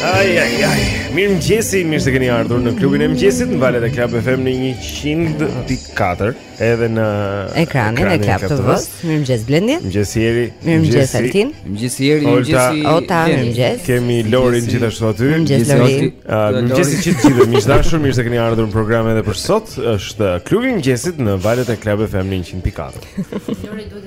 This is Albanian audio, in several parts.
Ai ai ai. Mirë mëngjesi, mirë se keni ardhur në klubin e mëngjesit në valët e Club FM në 100.4 edhe në ekranin e Club TV. Mirë mëngjes Blendi. Mëngjes Jeri. Mirë mëngjes Altin. Mëngjes Jeri, mëngjes Ota, mirë mëngjes. Kemi Lorin gjithashtu aty. Mëngjes Lori. Mëngjes gjithë gjithë miq të dashur, mirë se keni ardhur në programin edhe për sot. Është klubi i mëngjesit në valët e Club FM në 100.4. Lori duhet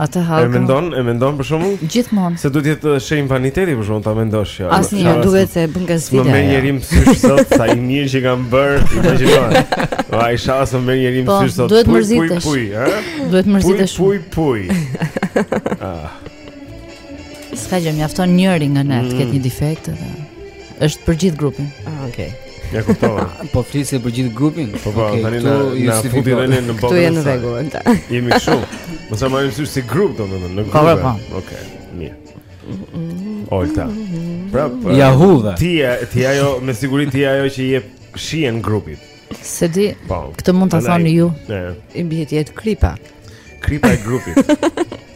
Atë hallkë. E mendon, e mendon për shembull? Gjithmonë. Se duhet të jetë uh, shenjë vaniteti për shembull ta mendosh që. Asnjë nuk duhet të bën gazvide. Më merr njëri mësysh sot sa i mirë që jam bërë, imagjino. Vaj shas më merr njëri më po, sysh sot. Duhet mërzitesh. Puj, puj, ha? Duhet mërzitesh. Puj, puj, puj. Ah. S'ka gjë, mjafton njëri nga ne të ketë mm. një defekt. Është për gjithë grupin. Ah, okay. Ja kuptova. Po flisje për gjithë grupin. Po po, okay, tani na na futi erën në botë. Ti je në rregull. Jemi këtu. Mos e marrim si grup domethënë në grup. Po po. po. Okej, mirë. Ojta. Pra, pra. Ja huve. Ti je, ti ajo me siguri ti ajo që jep shijen grupit. S'e di. Po. Këtë mund ta thoni ju. Ne. I bie të jetë kripa. Kripa e grupit.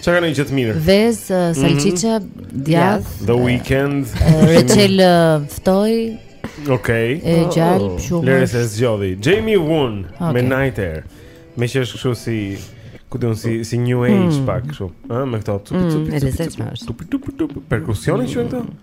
Çka ka në atë të mirë? Vez, mhm. salçiçe, djath, the weekend, reçel ftoi. Okej. E gjalpë oh. shumë. Lëre se zgjodhi. Jamie Woon me Night Air. Me që është kështu si ku di unë si si new age mm. pak kështu, ëh, me këto tupi tupi. Mm, e lezetshme është. Tupi tupi tupi. Perkusioni që këto?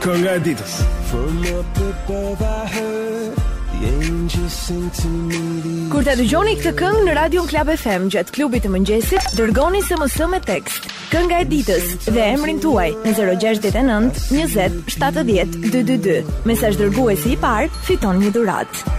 Kënga e ditës. Kur ta dëgjoni këtë këngë në Radio Club FM gjatë klubit të mëngjesit, dërgoni SMS me tekst Kënga e ditës dhe emrin tuaj në 069 20 70 222. Mesazh dërguesi i parë fiton një dhuratë.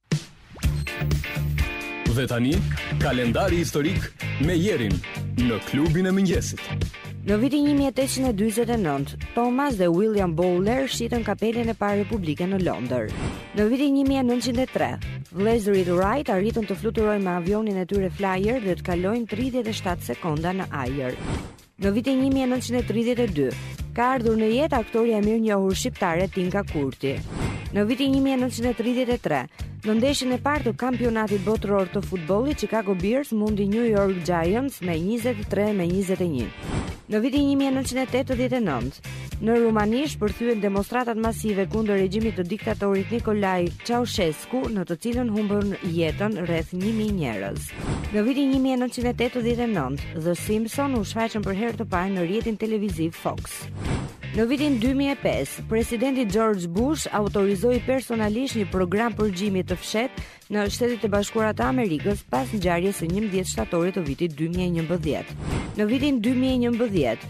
Dhe tani, kalendari historik me Jerin në klubin e mëngjesit. Në vitin 1849, Thomas dhe William Bowler shitën kapelen e parë republike në Londër. Në vitin 1903, vëllezërit Wright arritën të fluturojnë me avionin e tyre Flyer dhe të kalojnë 37 sekonda në ajër. Në vitin një mijë e nëntëqind e tridhjetë e dy ka ardhur në jetë aktorja e mirënjohur shqiptare Tinka Kurti. Në vitin një mijë e nëntëqind e tridhjetë e tre, në ndeshjen e parë të Kampionatit Botëror të Futbollit, Chicago Bears mundi New York Giants me njëzet e tre me njëzet e një. Në vitin një mijë e nëntëqind e tetëdhjetë e nëntë, në Rumani shpërthyen demonstratat masive kundër regjimit të diktatorit Nikolaj Ceausescu. në të cilën humbën jetën rreth 1000 njerëz. Në vitin 1989, The Simpsons u shfaqën për herë të parë në rrjetin televiziv Fox. Në vitin 2005, presidenti George Bush autorizoi personalisht një program përgjimi të fshehtë në Shtetet e Bashkuara të Amerikës pas ngjarjes së 11 shtatorit të vitit 2011. Në vitin 2011,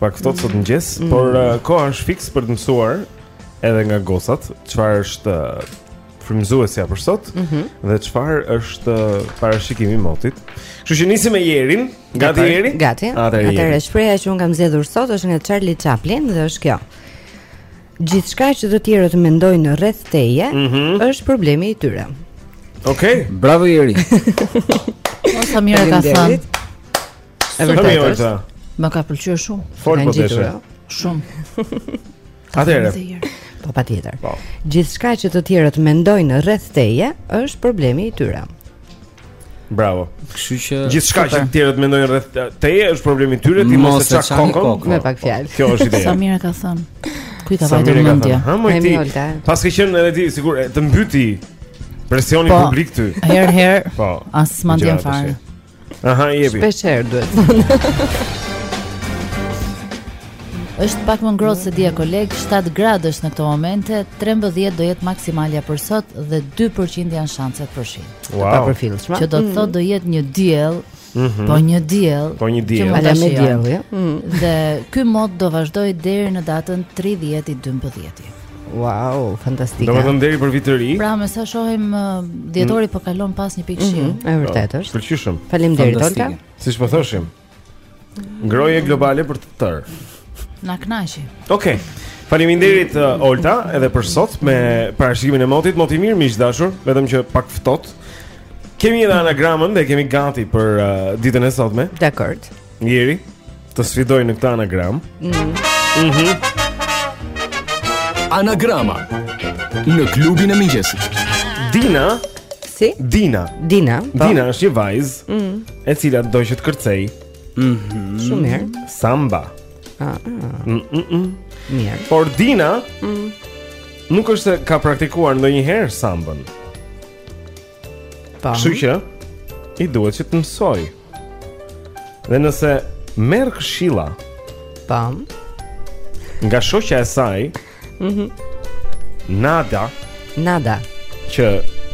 Pak ftohtë sot mëngjes, mm. por uh, koha është fiks për të mësuar edhe nga gocat, çfarë është uh, frymëzuesja për sot mm -hmm. dhe çfarë është uh, parashikimi i motit. Kështu që nisim me Jerin, gati e para, Jeri? Gati. Atëherë shprehja që un kam zgjedhur sot është nga Charlie Chaplin dhe është kjo. Gjithçka që të tjerët mendojnë rreth teje mm -hmm. është problemi i tyre. Okej, okay. bravo Jeri. Sa mirë ka thënë. E vërtetë. Më ka pëlqyer shumë. Fort po tash. Shumë. Atëherë. Po patjetër. Po. Gjithçka që të tjerët mendojnë rreth teje është problemi i tyre. Bravo. Kështu që gjithçka që të tjerët mendojnë rreth teje është problemi i tyre, ti mos e ça kokën. Me pak fjalë. Kjo është ideja. Sa mirë ka thënë. Ku i ka vajtur mendja? Ha më ti. Paske qenë edhe ti sigur të mbyti presioni po, publik ty. Herë herë. Po. As mendjen fare. Aha, jepi. Shpesh herë duhet të thonë. Është pak më ngrohtë se dje kolegë, 7 gradë në këto momente, 13 do jetë maksimalja për sot dhe 2% janë shanset për shi. Wow. Papërfillshme. Që do të thotë do jetë një diell, mm -hmm. po një diell. Po një diell. Ala me diell, ja. Mm. Dhe ky mot do vazhdojë deri në datën 30 i 12. Wow, fantastike. Domethënë deri për vit të ri. Pra, me sa shohim uh, dhjetori mm. po kalon pa asnjë pikë shiu. Mhm, është vërtet është. Pëlqyshëm. Faleminderit Olta. Siç po thoshim. Ngrohje globale për të tërë. Na kënaqi. Okej. Faleminderit uh, Olta edhe për sot me parashikimin e motit, moti mirë miq të dashur, vetëm që pak ftohtë. Kemi edhe anagramën e kemi gati për uh, ditën e sotme. Dakor. Jeri. Të sfidoj në këtë anagram. Mhm. Mm Anagrama në klubin e mëngjesit. Dina, si? Dina. Dina. Pa. Po. Dina është një vajzë, mm -hmm. e cila do që të kërcejë. Mhm. Mm Shumë mirë. Samba. Ah. ah. Mm -mm -mm. Mirë. Por Dina, mm -hmm. nuk është se ka praktikuar ndonjëherë sambën. Po. Kështu që i duhet që të mësojë. Dhe nëse merr këshilla, pam. Nga shoqja e saj, mhm. Mm Nada, Nada, që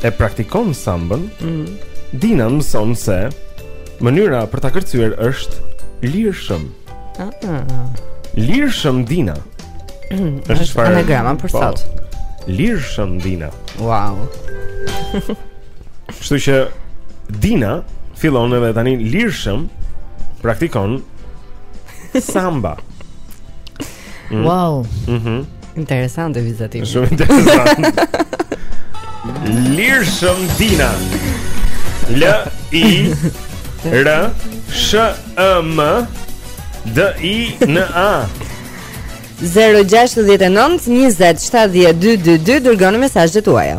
e praktikon sambën, mhm. Mm Dina mëson se mënyra për ta kërcyer është lirshëm. Ah, ah. Lirshëm Dina. Është çfarë? Anagrama për po. sot. Lirshëm Dina. Wow. Kështu që Dina fillon edhe tani lirshëm praktikon samba. Mm. Wow. Mhm. Mm Interesante vizatim. Shumë interesant. Lirshëm Dina. L I R S H M D I N A. 069 20 70 222 dërgoni mesazhet tuaja.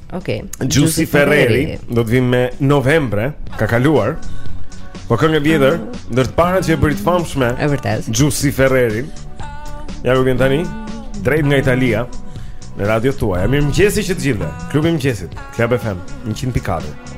Okej. Okay. Giusy Ferreri do të vijmë me Novembre, ka kaluar. Po këngë e vjetër, ah. ndër të parat që e bëri të famshme. Është vërtet. Giusy Ferreri. Ja ku vjen tani, drejt nga Italia. Në radiot tuaja. Mirëmëngjesi të gjithëve. Klubi i mëngjesit. Club FM 100.4.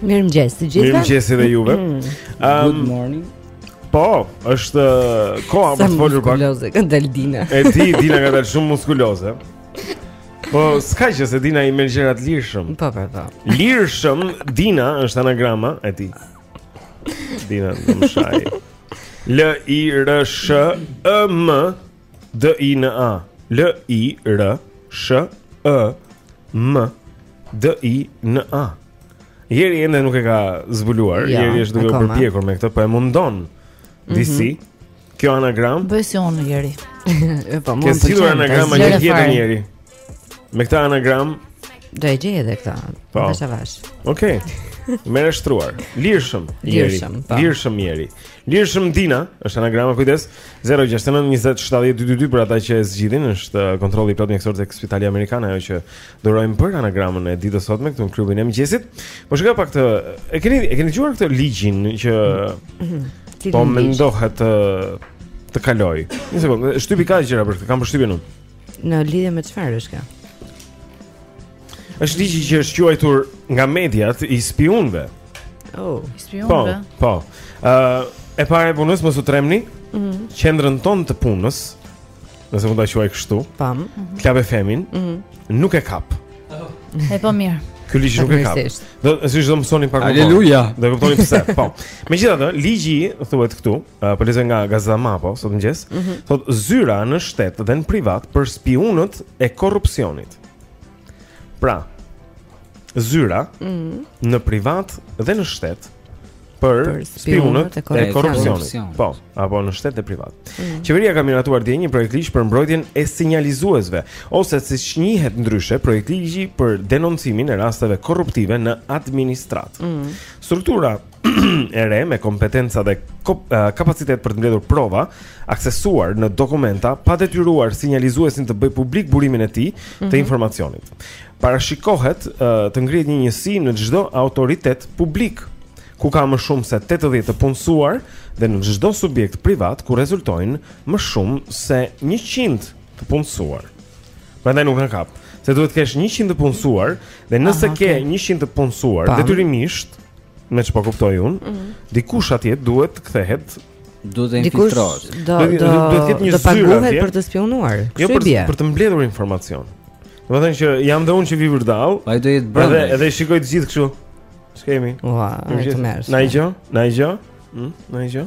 Mirëmëngjes të gjithëve. Mirëmëngjes edhe juve. Mm. Um, Good morning. Po, është uh, koha për të folur pak. Sa muskuloze, ka dal Dina. E ti Dina ka dal shumë muskuloze. Po, shkaqe se Dina i merr gjërat lirshëm. Po, po, po. Lirshëm Dina është anagrama e ti. Dina më shaj. L I R S H M D I N A L I R S H E M D I N A Jeri ende nuk e ka zbuluar, ja, Jeri është duke u përpjekur me këtë, po e mundon. Mhm. Disi. Mm -hmm. Kjo anagram? Bëj si unë Jeri. po mund të. Ke zgjidhur anagrama të tjera Jeri? Me këtë anagram do e gjej edhe këtë. Po. Avash avash. Okej. Okay. Merre shtruar. Lirshëm, Jeri. Lirshëm, po. Lirshëm Jeri. Lirshëm Dina, është anagrama kujdes, 069 20 70 222 për ata që e zgjidhin, është uh, kontrolli i plotë mjekësor tek Spitali Amerikan, ajo që dhurojmë për anagramën e ditës sotme këtu në klubin e mëngjesit. Po shikoj pak të, e keni e keni dëgjuar këtë ligjin që po mendohet të të kalojë. Një sekondë, shtypi ka gjëra për këtë, kam përshtypjen unë. Në lidhje me çfarë është kjo? Është ligji që është quajtur nga mediat i spiunëve. Oh, i spiunëve. Po, po. Ë, uh, e para e punës mos u trembni. Mhm. Mm Qendrën tonë të punës. Nëse mund ta quaj kështu. Pam. Mhm. Club FM-in. Mhm. Mm nuk e kap. Oh. E po mirë. Ky ligj nuk e kap. Do, siç do mësoni pak më. Aleluja. Do e kuptoni pse. Po. Megjithatë, ligji thuhet këtu, uh, po lexoj nga Gazeta Mapo sot mëngjes, mm -hmm. thotë zyra në shtet dhe në privat për spiunët e korrupsionit. Pra, zyra mm -hmm. në privat dhe në shtet për, për spiunët e korrupsionit. Po, apo në shtet dhe privat. Mm -hmm. Qeveria ka miratuar dje një projektligj për mbrojtjen e sinjalizuesve ose siç njihet ndryshe projektligji për denoncimin e rasteve korruptive në administratë. Mm -hmm. Struktura e re me kompetenca dhe kapacitet për të mbledhur prova, aksesuar në dokumenta pa detyruar sinjalizuesin të bëjë publik burimin e tij mm -hmm. të mhm. informacionit. Parashikohet të ngrihet një njësi në çdo autoritet publik ku ka më shumë se 80 të punësuar dhe në çdo subjekt privat ku rezultojnë më shumë se 100 të punësuar. Prandaj nuk e kap, se duhet të kesh 100 të punësuar dhe nëse Aha, ke okay. 100 të punësuar detyrimisht Me çfarë kuptoj unë, mm -hmm. dikush atje duhet të kthehet duhet të infiltrohet. Do do do të paguhet për të spiunuar. Jo për, për të mbledhur informacion. Domethënë që jam dhe unë që vi vërdall. Ai do jetë brenda. Edhe edhe i shikoj të gjithë kështu. Ç'kemi? Ua, ai të merr. Nai gjë? Nai gjë? Hm, nai gjë?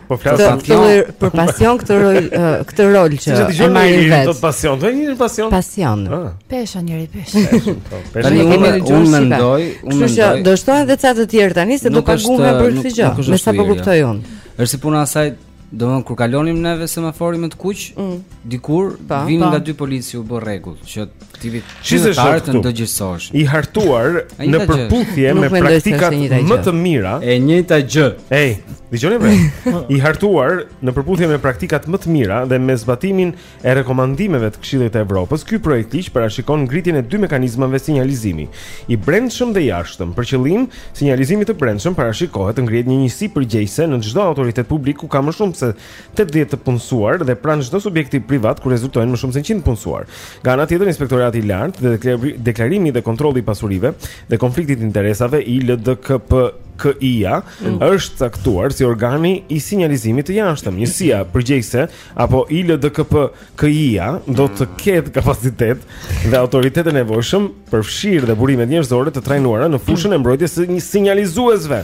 Po flas për pasion, për pasion këtë rol, këtë rol që e marrin vetë. Do pasion, do një pasion. Pasion. Ah. Pesha njëri peshë. Po, tani unë unë mendoj, unë mendoj. Kështu që do shtohen edhe ca të tjerë tani se do paguhen për këtë gjë. Me sa po kuptoj unë. Është si puna asaj Domethënë kur kalonim neve semaforin me të kuq, mm. dikur pa, po, vinin po. nga dy polici u bë rregull që aktivit qytetarë të ndëgjësosh. I hartuar në përputhje me praktikat më të mira. E njëjta gjë. Ej, dëgjoni më. I hartuar në përputhje me praktikat më të mira dhe me zbatimin e rekomandimeve të Këshillit të Evropës, ky projektligj parashikon ngritjen e dy mekanizmave sinjalizimi, i brendshëm dhe i jashtëm. Për qëllim sinjalizimi të brendshëm parashikohet të ngrihet një njësi përgjegjëse në çdo autoritet publik ku ka më shumë se 80 të punësuar dhe pranë çdo subjekti privat ku rezultojnë më shumë se 100 punësuar. Nga ana tjetër, Inspektorati i Lartë dhe Deklarimi dhe Kontrolli i Pasurive dhe Konfliktit të Interesave ILDKP KI-ja mm. është caktuar si organi i sinjalizimit të jashtëm. Njësia përgjegjëse apo ILDKP KI-ja do të mm. ketë kapacitet dhe autoritetin e nevojshëm përfshirë dhe burimet njerëzore të trajnuara në fushën e mbrojtjes së sinjalizuesve.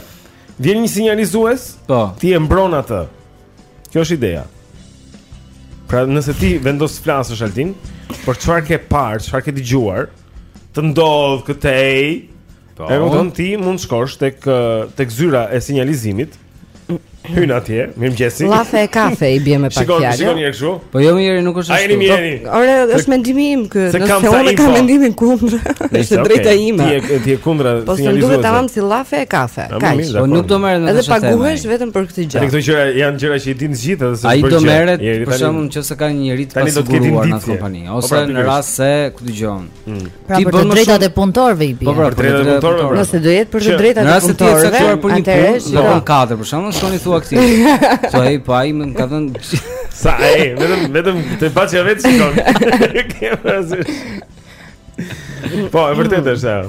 Vjen një sinjalizues, po. Ti e mbron atë. Kjo është ideja. Pra nëse ti vendos të flasësh Altin, për çfarë ke parë, çfarë ke dëgjuar, të ndodh këtej. Po. E kupton ti mund të shkosh tek tek zyra e sinjalizimit. Hyn atje, mirëmëngjesi. Llafe e kafe i bie me pak fjalë. Shikoni, shikoni kështu. Po jo mirë, nuk është ashtu. Po, ore, është mendimi im ky, nëse kam unë kam mendimin kundër. Është drejta ime. Ti je ti je kundra sinjalizuar. Po s'u duhet tamam si llafe e kafe. Kaq. Po nuk do merret me këtë. Edhe paguhesh vetëm për këtë gjë. Këto gjëra janë gjëra që i din të gjithë edhe se Ai do merret për shembull nëse ka një njerëz të pasiguruar në kompani ose pra, në rast se ku dëgjon. Mm. Pra për të drejtat e punëtorëve i bie. Po pra, për drejtat e punëtorëve. Pra. Nëse do jetë për të drejtat e punëtorëve, atëherë për një punë, do të ketë për shembull, shkoni thua këtij. Sa ai po ai më ka thënë sa ai, vetëm vetëm të paçi vetë shikon. Po, e vërtetë është ajo.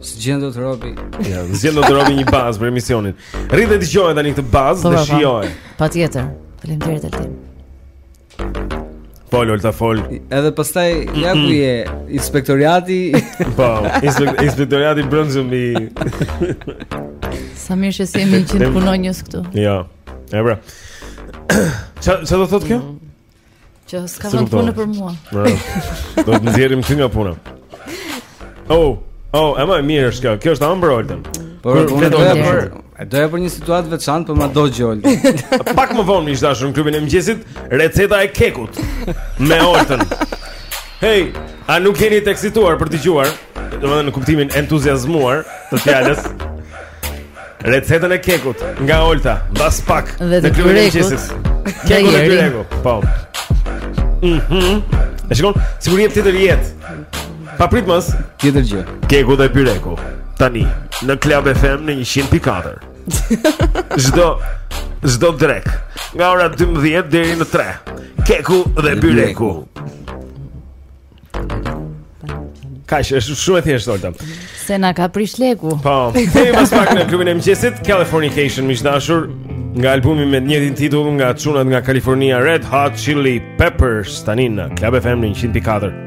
S'gjen dot robi. Ja, s'gjen dot robi një bazë për emisionin. Rri dhe dëgjoje tani këtë bazë po, dhe po, po. shijoje. Patjetër. Faleminderit Altin. Fol Olta fol. Edhe pastaj ja ku vjen inspektoriati. Po, inspektoriati i brendshëm Sa mirë që s'jemi punonjës këtu. Jo. Ja. E pra. Ça ça do thotë kjo? Mm. Që s'ka vënd punë për mua Do të nxjerrim ty nga puna Oh, oh, më e mirë është kjo Kjo është ambër, Olden Por, por unë doja për Doja për një situatë të veçantë, por më dëgjo. Pak më vonë miq të dashur në klubin e mëngjesit, receta e kekut me Oltën. Hey, a nuk jeni të eksituar për ta dëgjuar? Domethënë në kuptimin e entuziazmuar të fjalës. Recetën e kekut nga Olta, mbas pak në klubin e mëngjesit. Keku dhe byreku. Po. Mhm. Mm e shikon, sigurisht jep tjetër jetë. Pa prit mos, tjetër gjë. Keku dhe byreku. Tani në Club FM në 100.4. Çdo çdo drekë nga ora 12 deri në 3. Keku dhe byreku. Kaq është shumë e thjeshtë Olta. Se na ka prish leku. Po. Kemi pas pak në klubin e mëngjesit Californication miq të dashur nga albumi me të njëjtin titull nga çunat nga Kalifornia Red Hot Chili Peppers tani në Club FM 104.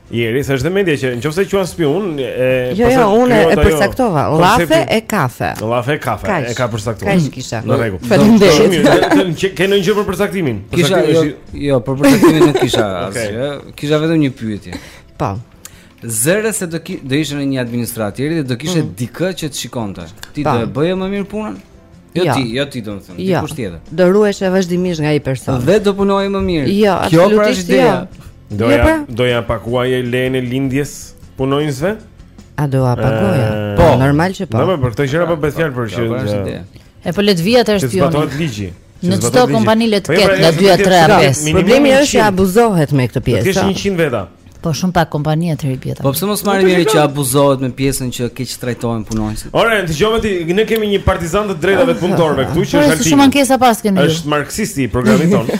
Jeri, se është dhe mendje që në qoftë se quan spion e, Jo, jo, unë e përcaktova Llafe e kafe Llafe e kafe Kaq. E ka përcaktuar Kaq kisha Në rregull Faleminderit shumë Ke ndonjë për përcaktimin Kisha, jo, jo, për përcaktimin nuk kisha okay. Kisha vetëm një pyetje Po Zëre se do, ki, do ishe në një administratë dhe do kishe mm. dikë që të shikonte Ti do e bëje më mirë punën? Jo, jo ti, jo ti do të them, jo. dikush tjetër. Do ruheshe vazhdimisht nga ai person. Dhe do punoje më mirë. Jo, Kjo pra është ideja. Jo. Do ia pra? do ia paguaje lejen e lindjes punonjësve? A do ia paguaje? Po, normal që po. Po, për këto gjëra po bëhet fjalë për që. Po, e po le të vijë ai spioni. Të zbatohet ligji. Në çdo kompani le të po, ketë nga 2 3 apo 5. Problemi është që abuzohet me këtë pjesë. Të kesh 100 veta. Po shumë pak kompani të drejta. Po pse mos marrin njeri që abuzohet me pjesën që keqtrajtohen punonjësit? Ore, dëgjo ti, ne kemi një partizan të të drejtave të punëtorëve këtu që është. Është shumë ankesa paskeni. Është marksisti i programit tonë.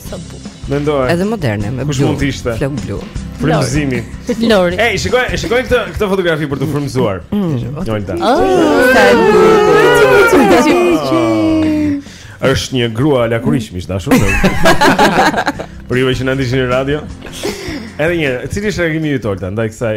Sa bukur. Mendoj. Edhe moderne me blu. Kush mund të ishte? Flok blu. Frymëzimi. Lori. Ej, shikoje, shikoje këtë këtë fotografi për t'u frymëzuar. Mm. Olta. Është një grua lakurish miq të dashur. Për ju që na ndiqni në radio. Edhe një herë, cili është reagimi yt Olta ndaj kësaj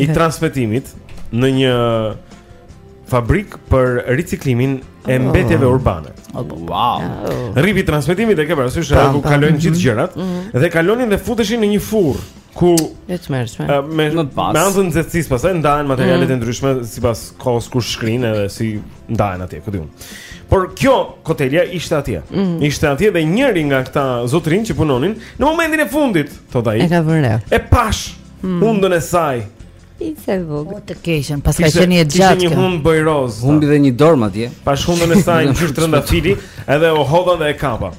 i transmetimit në një fabrik për riciklimin e oh. mbetjeve urbane. Oh, wow. Oh. Rripi i transmetimit e ke parasysh edhe ku kalojnë gjithë mhm. gjërat mhm. dhe kalonin dhe futeshin në një furrë ku e tmerrshme. Me me anën e nxehtësisë pastaj ndahen materialet mhm. e ndryshme sipas kohës kur shkrin edhe si ndahen atje, ku di unë. Por kjo kotelja ishte atje. Ishte atje dhe njëri nga këta zotërinj që punonin në momentin e fundit, thotë ai. E ka vënë. E pashë hmm. hundën e saj. Ishte vogël. O të keqen, paska qenë e gjatë. Ishte një hundë bojë rozë. Humbi dhe një dorë madje. Pashë hundën e saj ngjyrë trëndafili, edhe u hodha dhe e kapa.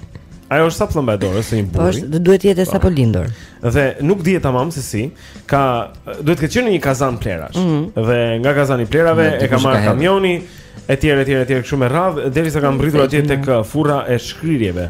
Ajo është sa pëllëmba e dorës së një po, burri. Po, duhet të jetë sapo po. lindur. Dhe nuk dihet tamam se si, ka duhet të ketë qenë një kazan plehrash. Mm -hmm. Dhe nga kazani i plehrave e ka marrë kamioni etj etj etj kështu me radhë derisa kanë mbërritur atje tek uh, furra e shkrirjeve.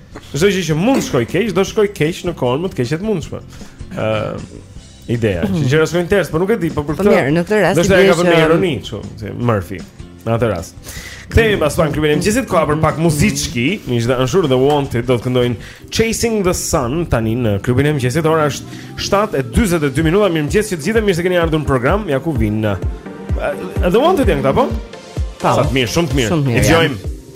Çdo gjë që mund të shkojë keq, do shkojë keq në kohën më të keqe të mundshme. Ë uh, ideja, që gjërat shkojnë ters, por nuk e di, po për po këtë. Mirë, në këtë rast. Do ta ketë vënë ironi, siç, si Murphy. Në atë rast. Kthehemi pastaj në klubin e mëngjesit ka për pak muzike, miqtë e Anxhit the Wanted do të këndojnë Chasing the Sun tani në klubin e mëngjesit. Ora është 7:42 minuta. Mirëmëngjes, të gjithë mirë se keni ardhur në program. Ja ku vijnë. Uh, the Wanted janë këta po? Po. Sa të mirë, shumë të mirë. Shumë mirë.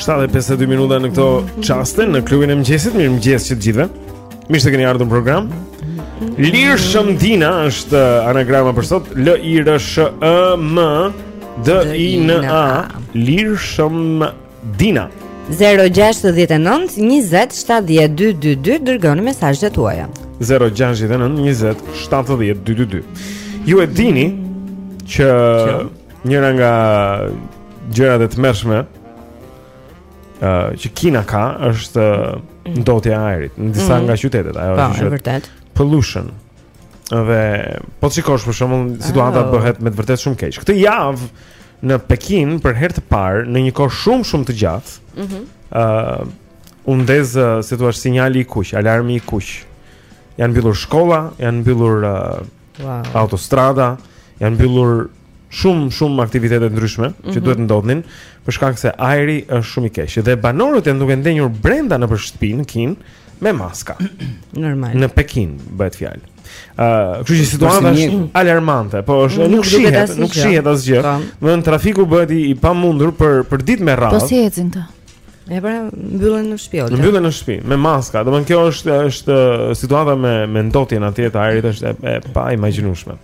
Shtatë pesëdhjetë e dy minuta në këto çaste në klubin e mëngjesit, mirëmëngjes të gjithëve. Mirë se keni ardhur në program. Lirshëm Dina është uh, anagrama për sot L I R S H E M D I N A Lirshëm Dina 0-6-19-27-12-22 Dërgoni mesazhet tuaja 0-6-19-27-12-22 Ju e dini Që njëra nga Gjërat e tmerrshme uh, Që Kina ka është mm. Ndotja e ajrit Në disa mm. nga qytetet Ajo po, është që Pollution Dhe po të shikosh për shembull situata oh. bëhet me të vërtetë shumë keq. Këtë javë në Pekin për herë të parë në një kohë shumë shumë të gjatë. Ëh. Mm -hmm. uh, u ndez si thua sinjali i kuq, alarmi i kuq. Janë mbyllur shkolla, janë mbyllur uh, wow. autostrada, janë mbyllur shumë shumë aktivitete të ndryshme mm -hmm. që mhm. duhet të ndodhnin për shkak se ajri është shumë i keq dhe banorët janë duke ndenjur brenda nëpër shtëpi në Kinë me maska. Normal. Në Pekin bëhet fjalë. Ë, uh, kështu që situata është alarmante, po është nuk, nuk shihet, nuk shihet asgjë. Domethënë trafiku bëhet i, i pamundur për për ditë me radhë. Po si ecin këta? E pra mbyllen në shtëpi. Mbyllen në shtëpi me maska. Domthon kjo është është situata me ndotjen atje të ajrit është e, e pa imagjinueshme.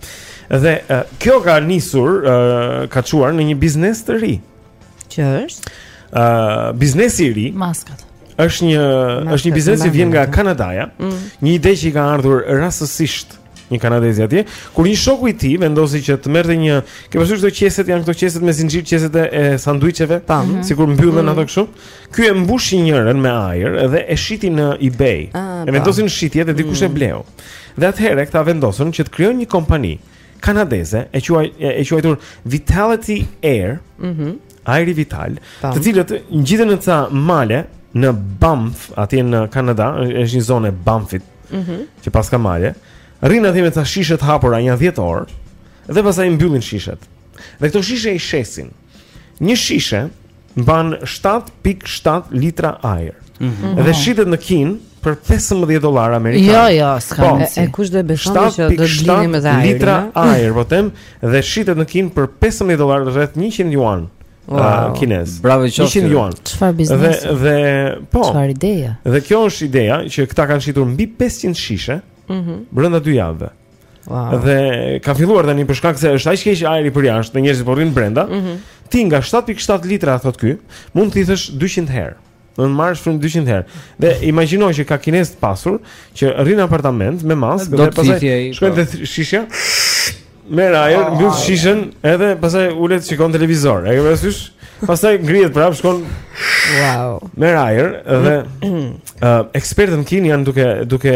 Dhe e, kjo ka nisur, e, ka çuar në një biznes të ri. Që është? Ë, biznesi i ri. Maskat. Është një Maskat, është një biznes që vjen nga Kanadaja. Mm. Një ide që i ka ardhur rastësisht një kanadezi atje, kur një shoku i tij vendosi që të merrte një, ke parasysh këto qeset janë këto qeset me zinxhir, qeset e sanduiçeve, mm -hmm. sikur mbyllen mm -hmm. ato kështu. Ky e mbushi njërin me ajër dhe e shiti në eBay. Ah, e po. vendosi në shitje dhe dikush mm -hmm. e bleu. Dhe atëherë këta vendosën që të krijojnë një kompani kanadeze e quaj e quajtur Vitality Air. Mhm. Mm Ajri Vital, Tam. të cilët ngjiten në ca male në Banff, atje në Kanada, është një zonë e Banffit. mm -hmm. që paska male, rrinë atje me ca shishe të hapura nja dhjetë orë, dhe pastaj mbyllin shishet. Dhe këto shishe i shesin. Një shishe mban 7.7 litra ajër. Mm -hmm. Dhe shitet në Kinë për 15 dollarë amerikanë. Jo, jo, s'ka po, mundësi. E kush do ta besonte se do të blini me ajër? Litra ajër, po them, dhe shitet në Kinë për 15 dollarë rreth 100 yuan. Wow. Kinez. Bravo qoftë. 100 yuan. Çfarë biznesi? Dhe dhe po. Çfarë ideja? Dhe kjo është ideja që këta kanë shitur mbi 500 shishe. Mhm. Mm brenda dy javëve. Wow. Dhe ka filluar tani për shkak se është aq keq ajri për jashtë dhe njerëzit po rrinë brenda. Mm -hmm. Ti nga 7.7 litra thotë ky, mund të thithësh 200 herë. Do të marrësh frymë 200 herë. Dhe imagjino që ka kinezë të pasur që rrinë në apartament me maskë dhe pastaj shkon po. te shishja. Merr ajër, oh, mbyll shishën, edhe pastaj ulet shikon televizor. E ke parasysh? Pastaj ngrihet prap, shkon wow. Merr ajër dhe uh, ekspertët në Kinë janë duke duke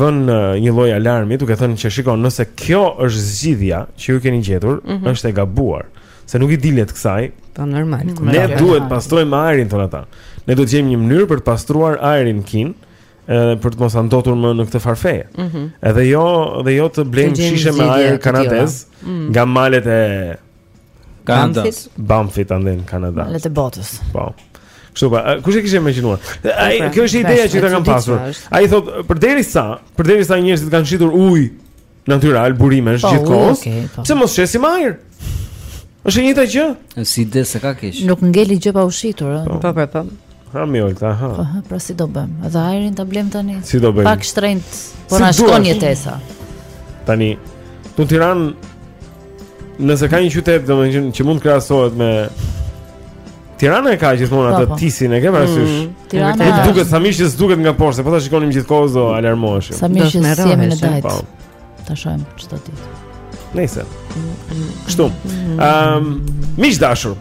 vënë uh, një lloj alarmi, duke thënë që shikoni nëse kjo është zgjidhja që ju keni gjetur, mm -hmm. është e gabuar. se nuk i dilet kësaj. Po normal. Mm, ne duhet të pastrojmë ajrin thonë ata. Ne duhet të gjejmë një mënyrë për të pastruar ajrin në Kinë, edhe për të mos e ndotur më në këtë farë feje. Mm -hmm. Edhe jo, edhe jo të blejmë shishe me ajër kanadez mm. nga malet e Kanadasë. Banffit andej në Kanada. Malet e botës. Po. Kështu pra, kush e kishte imagjinuar? Ai, kjo është ideja që këta kanë pasur. Ai thotë, përderisa, përderisa njerëzit kanë shitur ujë Natyral, burimesh po, gjithë kohës. Okay, po. Pse mos shesim ajër? Është e njëjta gjë. Si ide s'e ka keq. Nuk ngeli gjë pa u shitur, ëh. Po, po, po. Ha moj Olta, ha. Po, ha, pra si do bëm? Edhe ajrin ta blem tani. Si do bëm? Pak shtrenjtë, po si na shkon jetesa. Tani, në Tiranë nëse ka një qytet domethënë që mund të krahasohet me Tirana e ka gjithmonë atë po, po. tisin, e ke parasysh? Mm, Tirana. Nuk duket se s'duket nga poshtë, po ta shikonim gjithkohë do alarmoheshim. Sa mish që jemi në dajt. Po. Ta shohim çdo ditë. Nëse. Kështu. Ehm, um, miq dashur.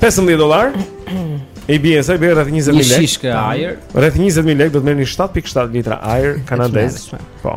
15 dollar. E bie sa bie rreth 20000 lekë. Një shishkë ajër. Rreth 20000 lekë do të merrni 7.7 litra ajër kanadez. Po.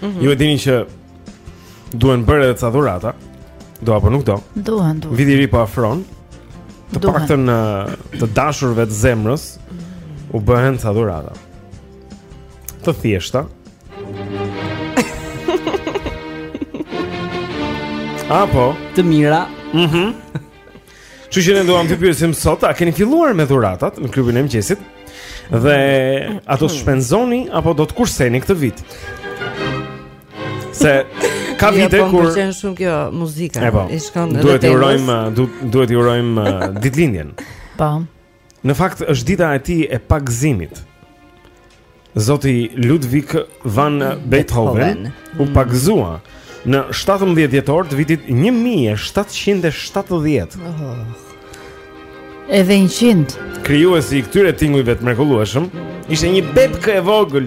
Mm -hmm. Ju e dini që duhen bërë edhe ca dhurata. Do apo nuk do? Duhen, duhen. Viti i ri po afron. Të paktën të dashurve të zemrës u bëhen ca dhurata. Të thjeshta. Apo të mira. Mhm. Mm Kështu që ne duam t'i pyesim sot, a keni filluar me dhuratat në klubin e mëngjesit? Dhe a do të shpenzoni apo do të kurseni këtë vit? Se ka jo, vite po, kur Më pëlqen shumë kjo muzika. Po, I shkon edhe. Duhet t'i urojmë, duhet t'i urojmë uh, ditëlindjen. Po. Në fakt është dita e tij e pagëzimit. Zoti Ludwig van Beethoven u mm. pagëzua në 17 dhjetor të vitit 1770. Oh. Edhe 100. Krijuesi i këtyre tingujve të mrekullueshëm ishte një bebkë e vogël.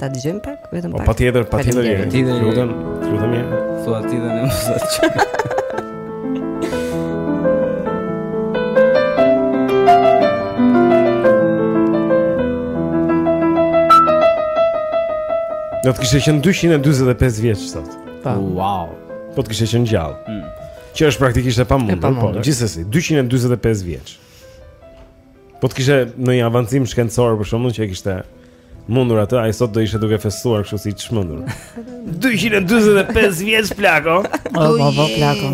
Ta dëgjojmë pak, vetëm po, pak. Po patjetër, patjetër. Patjetër. Lutem, lutem mirë. Thua ti dhe ne mos ta çojmë. Do të kishte qenë 245 vjeç sot. Po. Wow. Po të kishte qenë gjallë. Mm. Që është praktikisht e pamundur, po, gjithsesi, 245 vjeç. Po të kishte një avancim shkencor për shembull që e kishte mundur atë, ai sot do ishte duke festuar kështu si i çmendur. 245 vjeç plako. O, o, o, plako.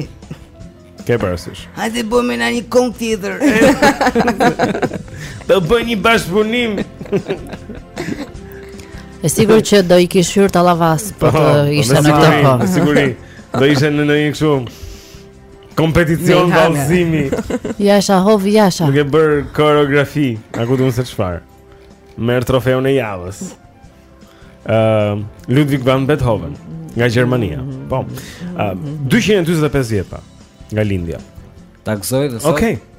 Ke parasysh. Hajde bëjmë ndonjë këngë tjetër. Do bëj një bashkëpunim. E sigurt që do i kish hyrë tallavas, po të po, po, ishte në këtë kohë. Siguri. Do ishte në një kështu Kompeticion vallëzimi. Jasha hov jasha. Duke bërë koreografi, a ku di unë se çfarë? Merr trofeun e javës. Ëm ehm, uh, Ludwig van Beethoven nga Gjermania. Po. Ëm uh, 245 vjet pra nga lindja. Pagëzuar dhe sot. Okej. Okay.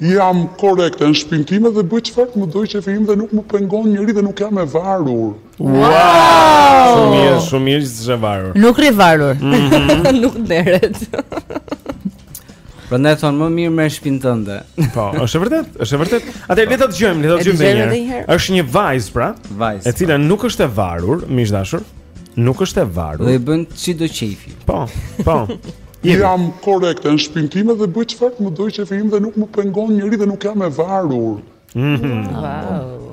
Jam korrekte në shpinë time dhe bëj çfarë të më dojë qejfi im dhe nuk më pengon njeri dhe nuk jam e varur. Wow! Shumë mirë, shumë mirë që s'je varur. Nuk rri varur. Mhm. nuk nderet. Prandaj thonë më mirë me shpinën tënde. Po, është e vërtetë, është e vërtetë. Atë le ta dëgjojmë, le ta dëgjojmë edhe një herë. Është një vajzë pra, vajzë, e cila po. nuk është e varur, miq dashur. Nuk është e varur. Dhe bën ç'i do qejfi. Po, po. Jam korrekte në shpinë time dhe bëj çfarë më do qejfi im dhe nuk më pengon njeri dhe nuk jam e varur. Mhm. Wow.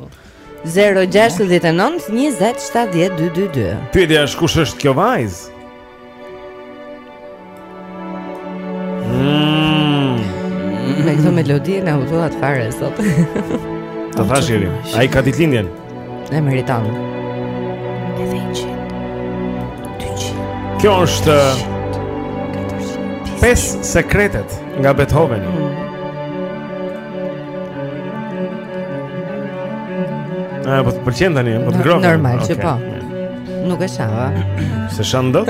0-6-19-27-12-2 Pyetja është kush është kjo vajzë? Mm. Me këto melodie na u tute fare sot Të tha njeri, ai ka ditëlindjen? E meriton. Ne vënçi. Kjo është 5 sekretet nga Beethoven. A po të pëlqen tani, po të ngrohet. Normal, okay. që po. Nuk e shava. S'e shan dot?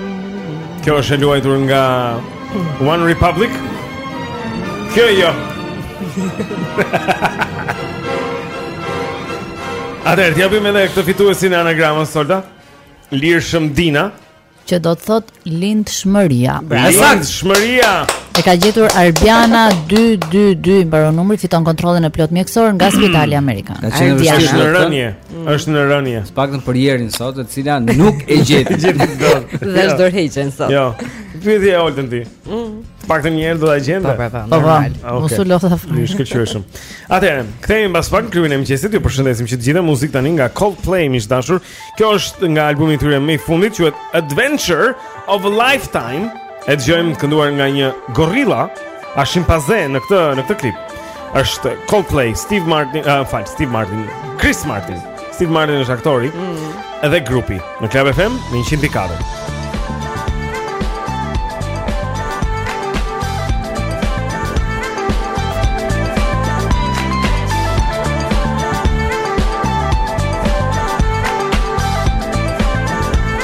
Kjo është e luajtur nga One Republic. Kjo jo. Atëherë, ta japim edhe këtë fituesin e anagramës, Olta? Lirshëm Dina. Që do të thotë lindshmëria. Lindshmëria. E ka gjetur Arbiana 222, mbaron numri, fiton kontrollin e plotë mjekësor nga spitali Amerikan. Arbiana. Në rënie. Mm. Është në rënie. Së paktën për Jerin sot, e cila nuk e gjeti. Dhe jep dorëheqjen sot. Jo. Pyete Oltën ti. Mm. Së paktën një herë do ta gjente. Po, po, po. Ah, okay. Mos u lodh afër. Ju shkëlqyeshëm. Atëherë, kthehemi pas pak klubin e mëngjesit, ju përshëndesim që të gjithë muzikë tani nga Coldplay miq të dashur. Kjo është nga albumi i tyre më i fundit, quhet Adventure of a Lifetime. E dëgjojmë të kënduar nga një gorilla, a shimpanze në këtë në këtë klip. Është Coldplay, Steve Martin, uh, fal, Steve Martin, Chris Martin. Steve Martin është aktori. Mm. Edhe grupi në Club FM në 104.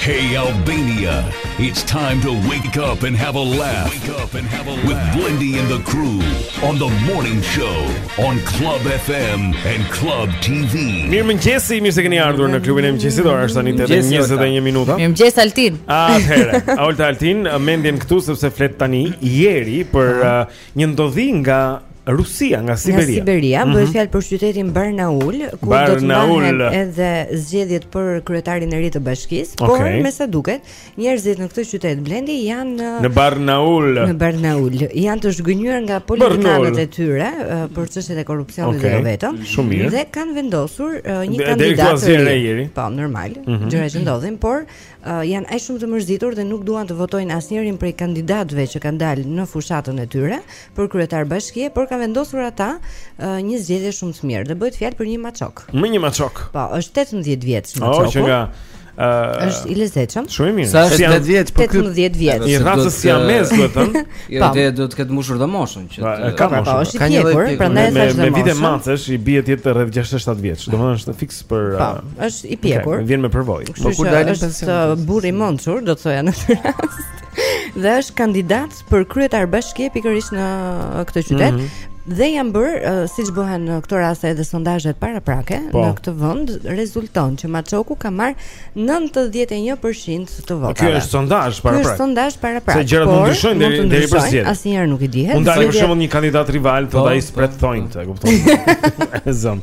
Hey Albania, it's time to wake up and have a laugh. Wake up and have a laugh with Blendi and the crew on the morning show on Club FM and Club TV. Mirëmëngjes, mirë se keni ardhur në klubin e mëngjesit. Ora është tani 8:21 minuta. Mirëmëngjes Altin. Atëherë, Olta, Altin, mendjen këtu sepse flet tani Jeri për uh, Një ndodhi nga Rusia, nga Siberia. Nga Siberia, mm -hmm. bëhet fjalë për qytetin Barnaul, ku Barnaul. do të mbahen edhe zgjedhjet për kryetarin e ri të bashkisë, okay. por me sa duket, njerëzit në këtë qytet Blendi janë në Barnaul. Në Barnaul janë të zhgënjyer nga politikanët e tyre për çështjet e korrupsionit okay. dhe jo vetëm. Shumë mirë. Dhe kanë vendosur uh, një kandidat të ri. Po, normal, mm -hmm. gjëra që ndodhin, por janë aq shumë të mërzitur dhe nuk duan të votojnë asnjërin prej kandidatëve që kanë dalë në fushatën e tyre për kryetar bashkie, por kanë vendosur ata uh, një zgjedhje shumë të mirë dhe bëhet fjalë për një maçok. Për një maçok. Po, është 18 vjeç maçoku. Oh, që nga Uh, është i lezetshëm. Shumë mirë. Sa është 18 vjeç, po ky 18 vjeç. I racës siameze, do të thënë. Jo, po. dhe do të ketë mbushur dhe moshën që. Ka moshën. Është i pjekur, prandaj është më. Me vite macesh i bie te rreth 67 vjeç. Domethënë është fiks për po, uh, është i pjekur. Okay, vjen me përvojë. Po kur dalin pension? Është burrë i mençur, do të thoja në këtë rast. Dhe është kandidat për kryetar bashkie pikërisht në uh, këtë qytet. Mm -hmm. Dhe janë bërë, uh, siç bëhen në këto raste edhe sondazhet paraprake, po. në këtë vend, rezulton që maçoku ka marrë 91% të votave. Kjo është sondazh paraprak. Kjo është sondazh paraprak. Se gjërat mund të ndryshojnë deri, deri për zgjedhje. Asnjëherë nuk i dihet. Mund të dalë për shembull një kandidat rival, të po, t'ia presë thonjtë, e kupton.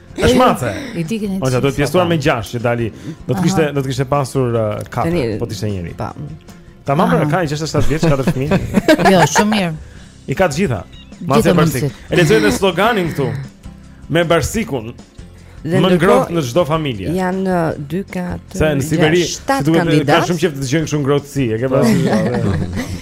Është mace. E di këtë. Ose do të pjesuar me gjashtë që dali. Do të kishte do të kishte pasur uh, katër, po të ishte njeri. Po. Tamam, pra ka 67 vjeç katër fëmijë. Jo, shumë mirë. I ka të gjitha. Macja Barsik. E lexoj dhe sloganin këtu. Me Barsikun. Dhe më ngrohtë në çdo familje. Jan 2 uh, katë. Se në Siberi, duhet të kenë shumë qejf të dëgjojnë kështu ngrohtësi, e ke parasysh?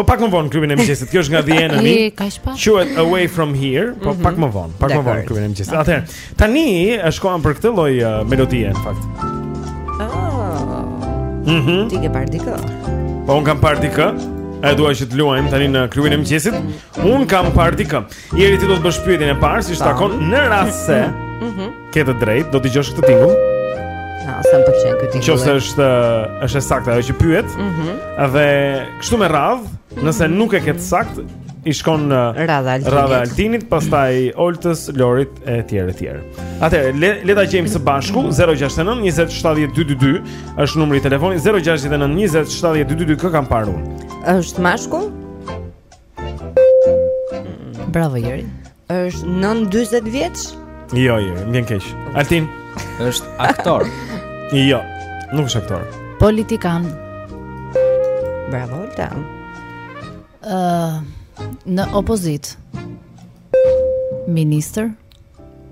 Po pak më vonë te klubi e mëngjesit. Kjo është nga The Enemy. Quhet Away From Here, po mhm. pak më vonë, pak më vonë te klubi e mëngjesit. Atëherë, tani është koha për këtë lloj uh, melodie në fakt. Oh. Mhm. Ti ke parë dikë? Po un kam parë dikë. E dua që të luajmë tani në klubin e mëngjesit? Un kam parë dikë. Jeri ti do të bësh pyetjen e parë, siç të takon në rast se mhm. ke të drejtë, do të dëgjosh këtë tingull. Na, sa më pëlqen ky tingull. Nëse është është e saktë ajo që pyet, ëh, mhm. dhe kështu me radhë, nëse mhm. nuk e ke të saktë, i shkon radha Altinit, radha Altinit pastaj Oltës, Lorit e të tjerë e të tjerë. Atëherë, le, le ta gjejmë së bashku 069 20 70 222, është numri i telefonit 069 20 70 222 kë kam parë unë. Është mashkull? Bravo Jeri. Është nën 40 vjeç? Jo, jo, më vjen keq. Altin është aktor. jo, nuk është aktor. Politikan. Bravo Olta. Ëh, uh, në opozitë. Ministër.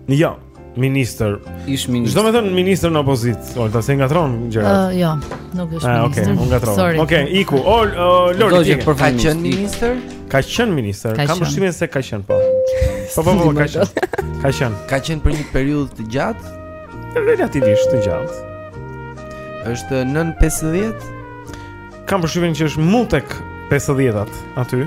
Jo, ministër. Ish ministër. Ç'do me thënë ministër në opozitë, Olta se i ngatërron gjërat. Ëh, uh, jo, nuk është ah, ministër. Okej, okay, ngatërron. Okej, okay, iku. Ol, uh, Lori, ti ka qenë ministër? Ka qenë ministër. Kam përshtypjen se ka qenë po. Po po, po ka qenë. Ka qenë. Ka qenë për një periudhë të gjatë? Relativisht të gjatë. Është nën 50? Kam përshtypjen që është mu tek 50-at aty.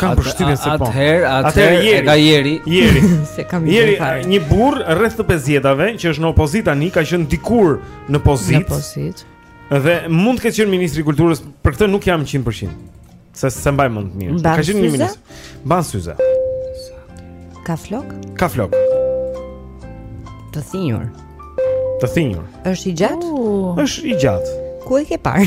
Kam përshtypjen se po. Atëherë, atëherë e ka Jeri. Jeri. Se kam Jeri. Jeri një burrë rreth të 50-tave që është në opozitë tani, ka qenë dikur në pozitë. Në pozitë. Dhe mund të ketë qenë ministri i kulturës, për këtë nuk jam 100%. Se s'e mbaj mend mirë. Ka qenë një ministër. Mban syze. Ka flokë? Ka flokë. Të thinjur. Të thinjur. Është i gjatë? Është i gjatë. Ku e ke parë?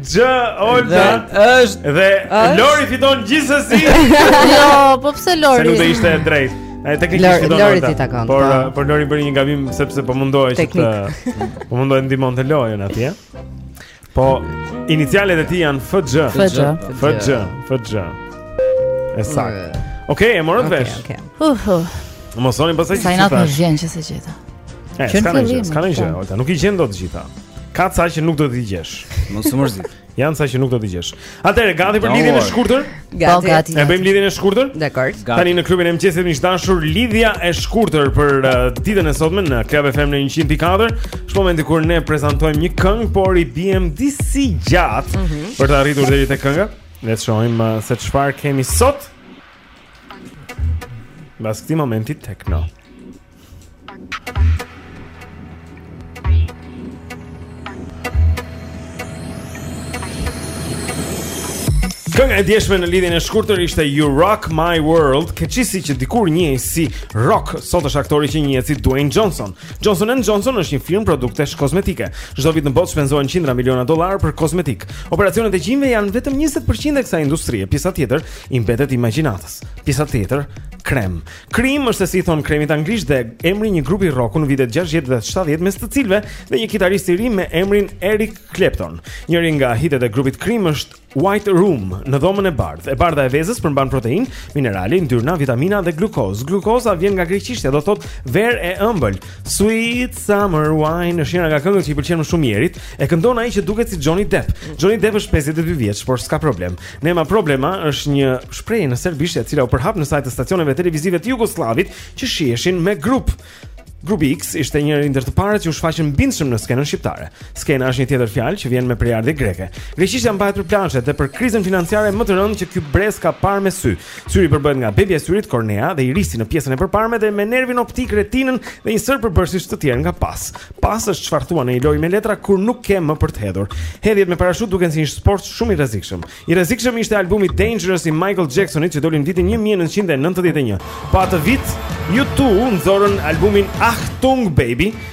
Gjë, Olta është Dhe Lori fiton gjithsesi Jo, po pse Lori Se nuk do ishte e drejtë E teknikisht ishte Lori ty të takon Por, po. por Lori bëri një gabim sepse po mundohej që të Po mundohej, ndihmonte lojën atje Po, inicialet e tij janë FG FG FG FG E saktë Okej, e morët vesh Okej, okej Mos thoni pastaj që Sa inat më vjen që s'e gjeta E, s'ka gjë, s'ka gjë, Olta, nuk i gjen dot të gjitha Ka ca që nuk do t'i gjesh Mos u mërzit Janë ca që nuk do t'i gjesh Atëherë, gati për lidhjen e shkurtër? Po, gati, gati E bëjmë lidhjen e shkurtër? Dakord Tani në klubin e mëngjesit miq të dashur lidhja e shkurtër për uh, ditën e sotme në Club FM në 104 Është momenti kur ne prezantojmë një këngë, por i biem disi gjatë mm -hmm. Për të arritur deri te kënga Le të shohim uh, se çfarë kemi sot. Mas këtij momenti tekno Kënga e djeshme në lidhjen e shkurtër ishte You Rock My World, keçisti që dikur njihej si rock, sot është aktori që njihet si Dwayne Johnson. Johnson and Johnson është një firmë produktesh kozmetike. Çdo vit në botë shpenzohen qindra miliona dollarë për kozmetikë. Operacionet e gjinjve janë vetëm 20% e kësaj industrie. Pjesa tjetër i mbetet imagjinatës. Pjesa tjetër, krem. Krim është si i thonë kremit anglisht dhe emri i një grupi rroku në vitet 60 dhe 70 mes të cilëve dhe një kitarist i ri me emrin Eric Clapton. Njëri nga hitet e grupit Krim është White Room në dhomën e bardhë. E bardha e vezës përmban proteinë, minerale, yndyrna, vitamina dhe glukozë. Glukoza vjen nga greqishtja, do të thotë verë e ëmbël. Sweet summer wine është një nga këngët që i pëlqen më shumë Jerit. E këndon ai që duket si Johnny Depp. Johnny Depp është 52 vjeç, por s'ka problem. Nema problema është një shprehje në serbisht e cila u përhap në sajë të stacioneve televizive të Jugosllavisë që shiheshin me grup. Grupi X ishte njëri ndër të parët që u shfaqën bindshëm në skenën shqiptare. Skena është një tjetër fjalë që vjen me prejardhje greke. Greqishtja mbahet për flanxhet dhe për krizën financiare më të rëndë që ky brez ka parë me sy. Syri përbëhet nga bebja e syrit, kornea dhe irisi në pjesën e përparme dhe me nervin optik, retinën dhe një sërë përbërësish të tjerë nga pas. Pas është çfarë thua në një lojë me letra kur nuk ke më për të hedhur. Hedhjet me parashut duken si një sport shumë i rrezikshëm. I rrezikshëm ishte albumi Dangerous i Michael Jacksonit që doli në vitin 1991. Po atë vit, U2 nxorën albumin Achtung Baby,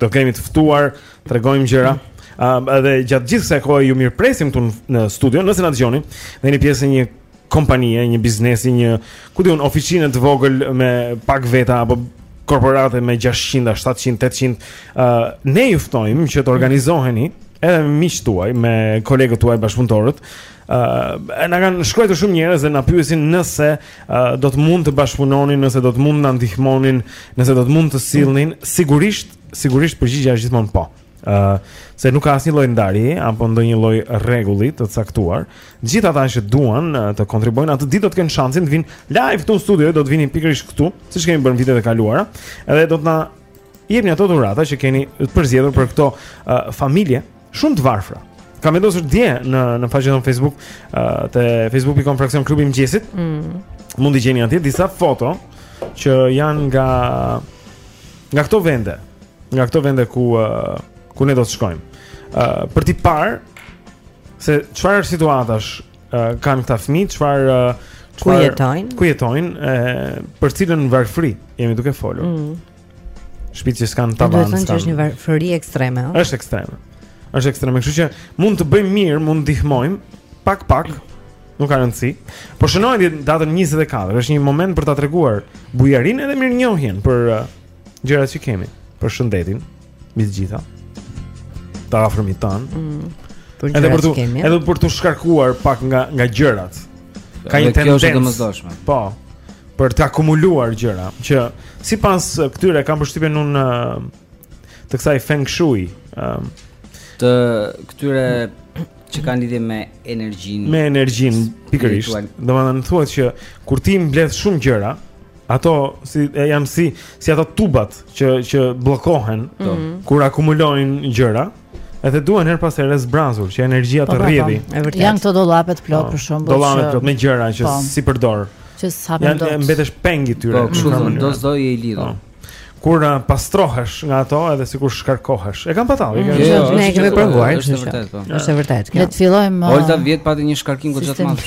Do kemi të ftuar, tregojmë gjëra. Mm. Um, edhe gjatë gjithë kësaj kohe ju mirëpresim këtu në studio, nëse na dëgjoni, dhe jeni pjesë e një kompanie, një biznesi, një ku di unë oficine të vogël me pak veta apo korporate me 600, 700, 800. Uh, ne ju ftojmë që të organizoheni edhe me miqtë tuaj, me kolegët tuaj bashkëpunëtorët, Uh, na kanë shkruar shumë njerëz dhe na pyesin nëse uh, do të mund të bashkëpunonin, nëse do të mund të na ndihmonin, nëse do të mund të sillnin, sigurisht, sigurisht përgjigja është gjithmonë po. Ëh, uh, se nuk ka asnjë lloj ndarje apo ndonjë lloj rregulli të caktuar. Gjithë ata që duan uh, të kontribuojnë atë ditë do të kenë shansin të vijnë live këtu në studio, do të vini pikërisht këtu, siç kemi bërë vitet e kaluara, edhe do të na jepni ato dhurata që keni përzgjedhur për këto uh, familje shumë të varfra. Kam vendosur dje në në faqen tonë Facebook, uh, te facebook.com fraksion klubi i mëngjesit. Mm. Mund t'i gjeni atje disa foto që janë nga nga këto vende, nga këto vende ku uh, ku ne do të shkojmë. Uh, për të parë se çfarë situatash uh, kanë këta fëmijë, çfarë uh, ku jetojnë? Ku jetojnë? Ë për cilën varfëri jemi duke folur. Mm. Shtëpi që s'kanë tavan. Do të thotë që është një varfëri ekstreme, ëh. Është ekstreme. Është ekstreme, kështu që mund të bëjmë mirë, mund të ndihmojmë pak pak. Nuk ka rëndësi. Po shënojeni datën 24, është një moment për ta treguar bujarinë edhe mirënjohjen për uh, gjërat që kemi, për shëndetin, mbi të gjitha, të afërmit tanë. Mm. Për edhe për të, edhe për t'u shkarkuar pak nga nga gjërat. Ka një tendencë domethënë. Po. për të akumuluar gjëra që sipas këtyre kam përshtypjen unë të kësaj feng shui um, të këtyre që kanë lidhje me energjinë me energjinë pikërisht domethënë thuhet që kur ti mbledh shumë gjëra ato si janë si si ato tubat që që bllokohen mm -hmm. kur akumulojnë gjëra Edhe duhen herë pas here zbrazur që energjia të po, pra, rrjedhë. Po, Janë këto dollapet plot për shembull. Dollapet plot me gjëra që s'i përdor. Që s'i përdor. Ja mbetesh peng i tyre. Po, kështu do s'do i lidhur. Po. Kur uh, pastrohesh nga ato edhe sikur shkarkohesh. E kam patur, e kam. Jo, jo, ne kemi provuar, është vërtet. Është vërtet. Le të fillojmë. Uh, Olta vjet pati një shkarkim goxha të madh.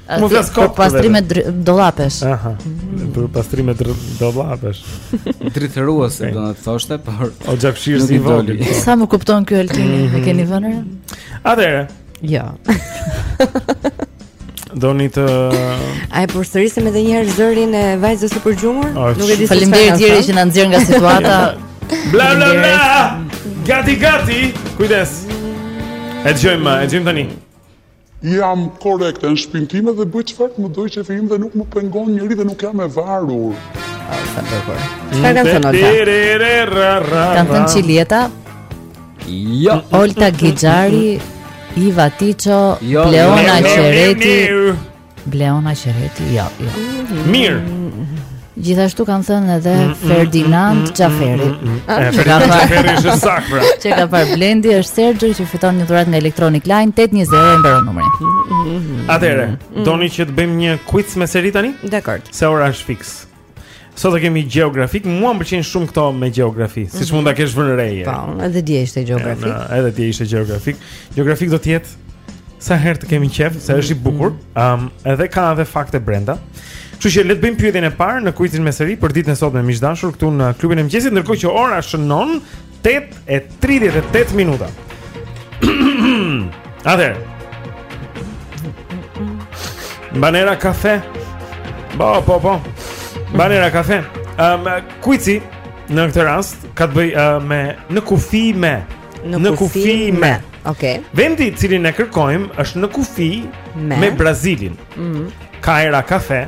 Mos flas kot. Për pastrime dollapesh. Aha. Mhm. Për pastrime dollapesh. Drithëruese do të thoshte, por o xhafshir si voli. Sa më kupton ky Altini, e mhm. keni vënë re? Atëre. Jo. Doni ta ripërsërisim edhe një herë zërin e vajzës së përgjumur? Nuk e di. Faleminderit Geri që na nxjerr nga situata. Bla bla bla. Gati gati. Kujdes. E dëgjojmë, e dëgjojmë tani. Jam korrekte në shpinë time dhe bëj çfarë të më dojë qejfi im dhe nuk më pengon njeri dhe nuk jam e varur. Sa të bërë. Sa kanë thënë Olta? Kanë thënë Çiljeta? Jo. Olta Gixhari, Iva Tiço, jo, Bleona Qereti. Bleona Qereti, jo, jo. Mirë. Gjithashtu kanë thënë edhe mm, mm, mm, Ferdinand Xhaferi. Ferdinand Xhaferi është saktë. Pra. Që e ka parë Blendi është Serxhio që fiton një dhuratë nga Electronic Line 820 i mbaron numri. Atëherë, doni që të bëjmë një kuic me seri tani? Dakor. Se ora është fiks. Sot e kemi gjeografik, mua më pëlqejnë shumë këto me gjeografi, siç mm -hmm. mund ta kesh vënë re. Po, edhe dje ishte gjeografik. Edhe, edhe dje ishte gjeografik. Gjeografik do të jetë sa herë të kemi qejf, se është i mhm. bukur. Ëm, um, edhe ka edhe fakte brenda. Kështu që le të bëjmë pyetjen e parë në kuicin me seri për ditën e sotme miq të dashur këtu në klubin e mëngjesit, ndërkohë që ora shënon 8:38 minuta. Atëherë. Mban era kafe. Po, po, po. Mban era kafe. Ehm, um, kuici në këtë rast ka të bëjë uh, me në kufi me në, në kufi, kufi me. me. Okej. Okay. Vendi të cilin e kërkojmë është në kufi me, me Brazilin. Mhm. Mm Ka era kafe.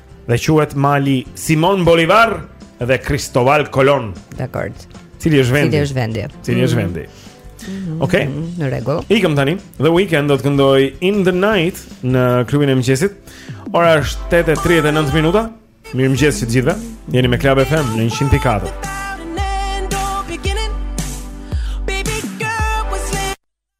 dhe quhet mali Simon Bolivar dhe Cristobal Colon. Dakor. Cili është vendi? Cili është vendi? Cili është mhm. vendi? Mhm. Okej. Mhm, në rregull. Ikim tani. The Weeknd do të këndojë In the Night në klubin e mëngjesit. Ora është 8:39 minuta. Mirëmëngjes të gjithëve. Jeni me Club FM në 104.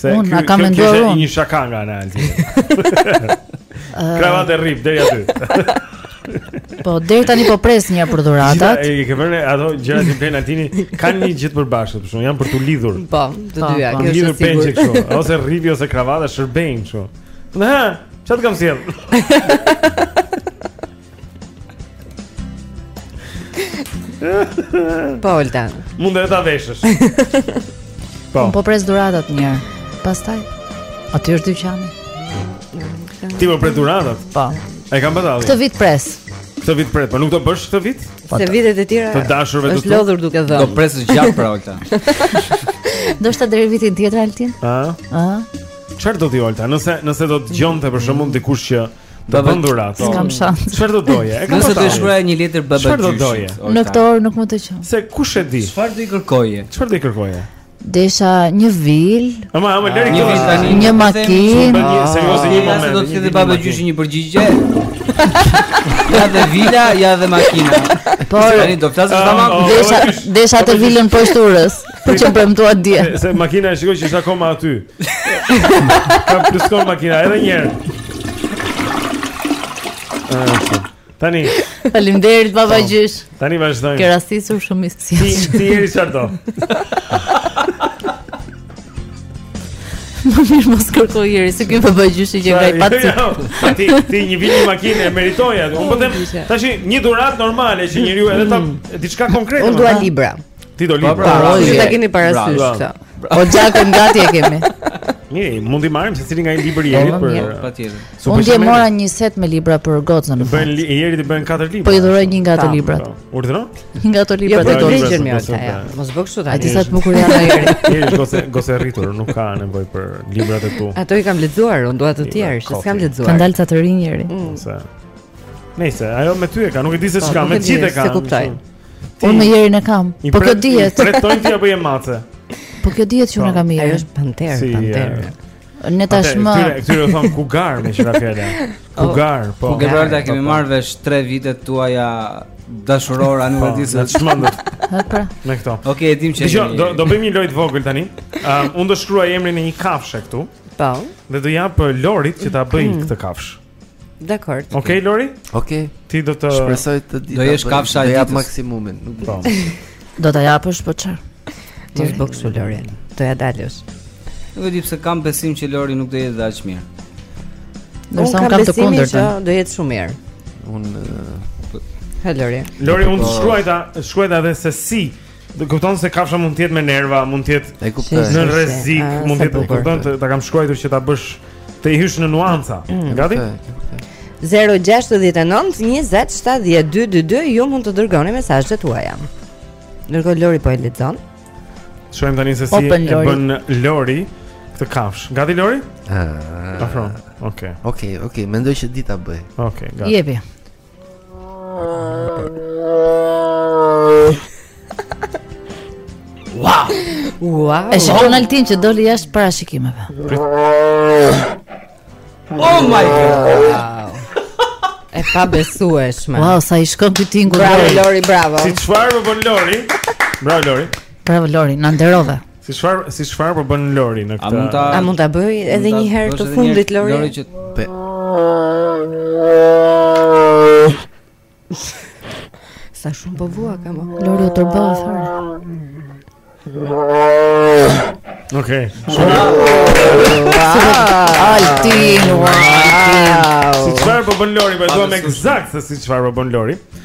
Se unë e kam menduar unë. Kishte një shaka nga ana e tij. Kravat e rrip deri aty. Po deri tani po pres një për dhuratat. I ke vënë ato gjëra që bën Altini, kanë një gjë të përbashkët, por janë për t'u lidhur. Po, të po, dyja, po. kjo është e sigurt. Lidhur pençe kështu, ose rripi ose kravata shërbejnë kështu. Na, çfarë kam sjellë? Po Olta. Mund edhe ta veshësh. Po. Po pres dhuratat një herë. Pastaj aty është dyqani. Ti po pres duratat? Po. E kam patur. Këtë vit pres. Këtë vit pres, po nuk do bësh këtë vit? Po. Se vitet e tjera. Të dashurve do të. Është lodhur duke dhënë. Do presë gjatë pra Olta. Do shta deri vitin tjetër Altin? Ëh. Ëh. Çfarë do ti Olta? Nëse nëse do të dëgjonte për shembull dikush që mm Të bën dhuratë. Po. S'kam shans. Çfarë do doje? E kam thënë. Nëse do të shkruaje një letër babagjyshit. Çfarë do doje? Në këtë orë nuk më dëgjon. Se kush e di? Çfarë do i kërkoje? Çfarë do i kërkoje? Desha një vilë. Ama, ama lëre një vilë tani. Një makinë. Serioze një moment. Do të thotë babagjyshi një përgjigje. Ja dhe vila, ja dhe makina. Po, tani do të flas ah, tamam. Ah, desha, ah, desha të vilën poshtë urës. Po çfarë premtove dje. Se makina e shikoj që është akoma aty. Ka pluskon makina edhe një herë. Tani. Faleminderit babagjysh. Tani vazhdojmë. Ke rastisur shumë i si. Ti ti je çfarë Më mirë mos kërko jeri, se ky babagjyshi që nga i pati jo, jo. Ti, ti një mini makinë e meritoja Unë pëtëm, po ta shi një dhuratë normale që njeriu edhe ta mm. diçka konkretë Unë dua libra Ti do libra. Po, po, po, ta keni parasysh këtë. O gjakun gati e kemi. Mirë, mund t'i marrim secili nga një libër Jeri po, patjetër. Unë dhe mora një set me libra për gocën. Do bën jeri të bën katër libra. Po i dhuroj një nga ato libra. Urdhëro? Një nga ato librat e gocës. Jo, më sa ja. Mos bëj kështu tani. A e di sa të bukur janë jeri. Jeri gocë gocë e rritur, nuk ka nevojë për librat e tu. Ato i kam lexuar, unë dua të tjerë, që s'kam lexuar. Kanë dalë ca të rinj jeri. Mm. Nëse ajo me ty e ka, nuk e di se çka, me gjithë e ka. S'e kuptoj. Ti, Unë me jerin e kam. Po kjo dihet. Pretendon ti apo je mace? Po kjo dihet që unë po, kam mirë. Ajo është panter, si, panter. Ne tashmë. Këtyre, këtyre u thonë kugar me qira fjala. Oh, kugar, po. Ku Geralda po, e kemi po. marrë vesh 3 vitet tuaja dashuror anu e di se çmendet. Pra. Me këto. Okej, okay, e dim që. Dëgjo, do do bëjmë një lojë të vogël tani. Um, unë do shkruaj emrin e një kafshe këtu. Po. Dhe do ia jap Lorit që ta bëjë mm. këtë kafshë. Dakor. Okej okay, Lori? Okej. Okay. Ti do të shpresoj ta di. Do jesh kafsha e ditës. maksimumin, nuk po. do ta japësh po çfarë? Mos bëj kështu Lori. Do ia dalësh. Nuk e di pse kam besim që Lori nuk do jetë dhe aq mirë. Ndërsa unë kam të kundërtën. Do jetë shumë mirë. Un Hë Lori. Lori, un po- shkruajta, shkruajta edhe se si Do kupton se kafsha mund të jetë me nerva, mund të jetë e kuptoj në rrezik, ah, mund të jetë kupton ta kam shkruajtur që ta bësh të hysh në nuanca. Mm, Gati? 069 20 70 222 ju mund të dërgoni mesazhet tuaja. Ndërkohë Lori po e lexon. Shohim tani se si e bën Lori këtë kafshë. Gati Lori? Ah. Afro. Okej. Okay. Okej, okay, okej, okay. mendoj që di ta bëj. Okej, okay, gati. Jepi. Wow! Wow! E shikon Altin që doli jashtë parashikimeve. Oh my god! E pabesueshme. Wow, sa i shkon ky tingull. Bravo Lori, bravo. Si çfarë po bën Lori? Bravo Lori. Bravo Lori, na nderove. Si çfarë, si çfarë po bën Lori në këtë? A mund ta A mund ta bëjë edhe një herë të fundit Lori? Lori që pe. Sa shumë po vua kam. Lori u tërbua fare. Okej. Altin, wow. Si çfarë po bën Lori? Po e duam ekzakt se si çfarë po bën Lori. Okej.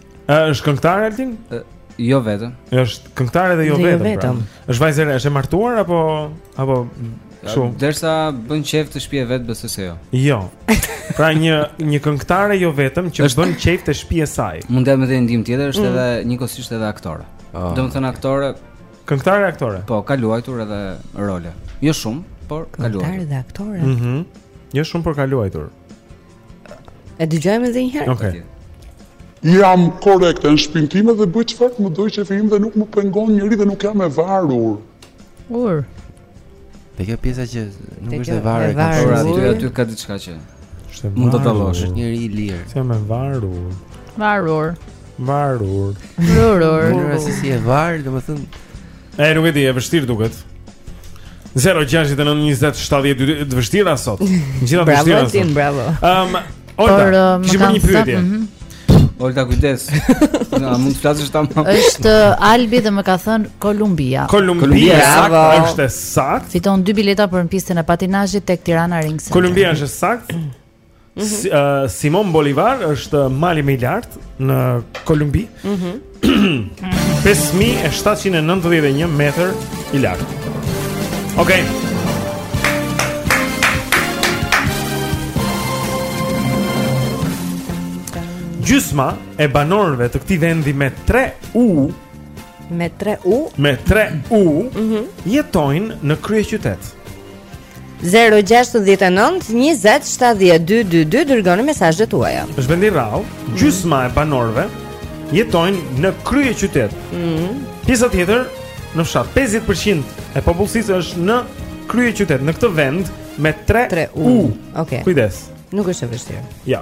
Është këngëtare Altin? Jo vetëm. Është këngëtare dhe jo, jo vetëm. Pra. Është vajzë, është e martuar apo apo kështu? Derisa bën qejf te shtëpia e vet besoj se jo. Jo. Pra një një këngëtare jo vetëm që është... bën qejf te shtëpia e saj. Mund të jap ndihmë tjetër, është mm. edhe njëkohësisht edhe aktore. Oh. Domethënë aktore, këngëtare aktore. Po, ka luajtur edhe role. Jo shumë, por ka luajtur. Këngëtare dhe aktore. Mhm. Mm jo shumë, por ka luajtur. E dëgjojmë edhe një herë. Okej. Okay. Jam korrekte në shpinë time edhe bëj çfarë të më dojë qejfi im dhe nuk më pengon njeri dhe nuk jam e varur. Ur. Te kjo pjesa që nuk është e varur, ka varur aty aty ka diçka që. Është mund të dallosh, është njeri i lirë. S'jam e varur. Varur. Varur. Varur. Nëse s'je e varur, domethënë E nuk e di, e vështirë duket. 069207222 të vështira sot. Gjithë ato vështira. Bravo Tin, bravo. Ehm, um, Olta, uh, kishim një pyetje. Mm -hmm. Olta kujdes. Na mund të flasësh tam. Është uh, Albi dhe më ka thënë Kolumbia. Kolumbia, bravo. Është e saktë. Fiton dy bileta për në pistën e patinazhit tek Tirana Ring Center. Kolumbia është e saktë. Mm -hmm. si, uh, Simon Bolivar është mali më i lartë në Kolumbi mm -hmm. 5791 metër i lartë Ok Gjysma e banorëve të këtij vendi me 3 u Me 3 u Me 3 u mm -hmm. Jetojnë në kryeqytet 069207222 Dërgoni mesazhet tuaja është vend real Gjysma e banorëve Jetojnë në kryeqytet mm -hmm. Pjesa tjetër Në fshat 50% e popullsisë është në kryeqytet Në këtë vend Me 3 U okay. Kujdes Nuk është e vështirë Ja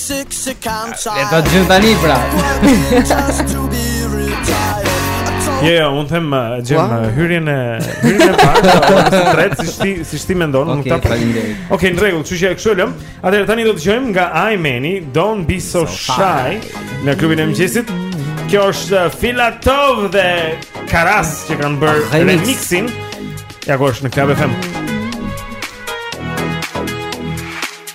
Le ta gjejmë tani pra. Jo, jo, unë them uh, gjejmë uh, hyrjen e hyrjen e parë, ose të tretë siç ti e mendon, nuk ta faleminderit. Okej, në rregull, kështu që kështu e lëmë. Atëherë tani do të dëgjojmë nga Imany, Don't Be So Shy në klubin e mëngjesit. Kjo është uh, Filatov dhe Karas që kanë bërë ah, remixin. Ja ku është në Club FM.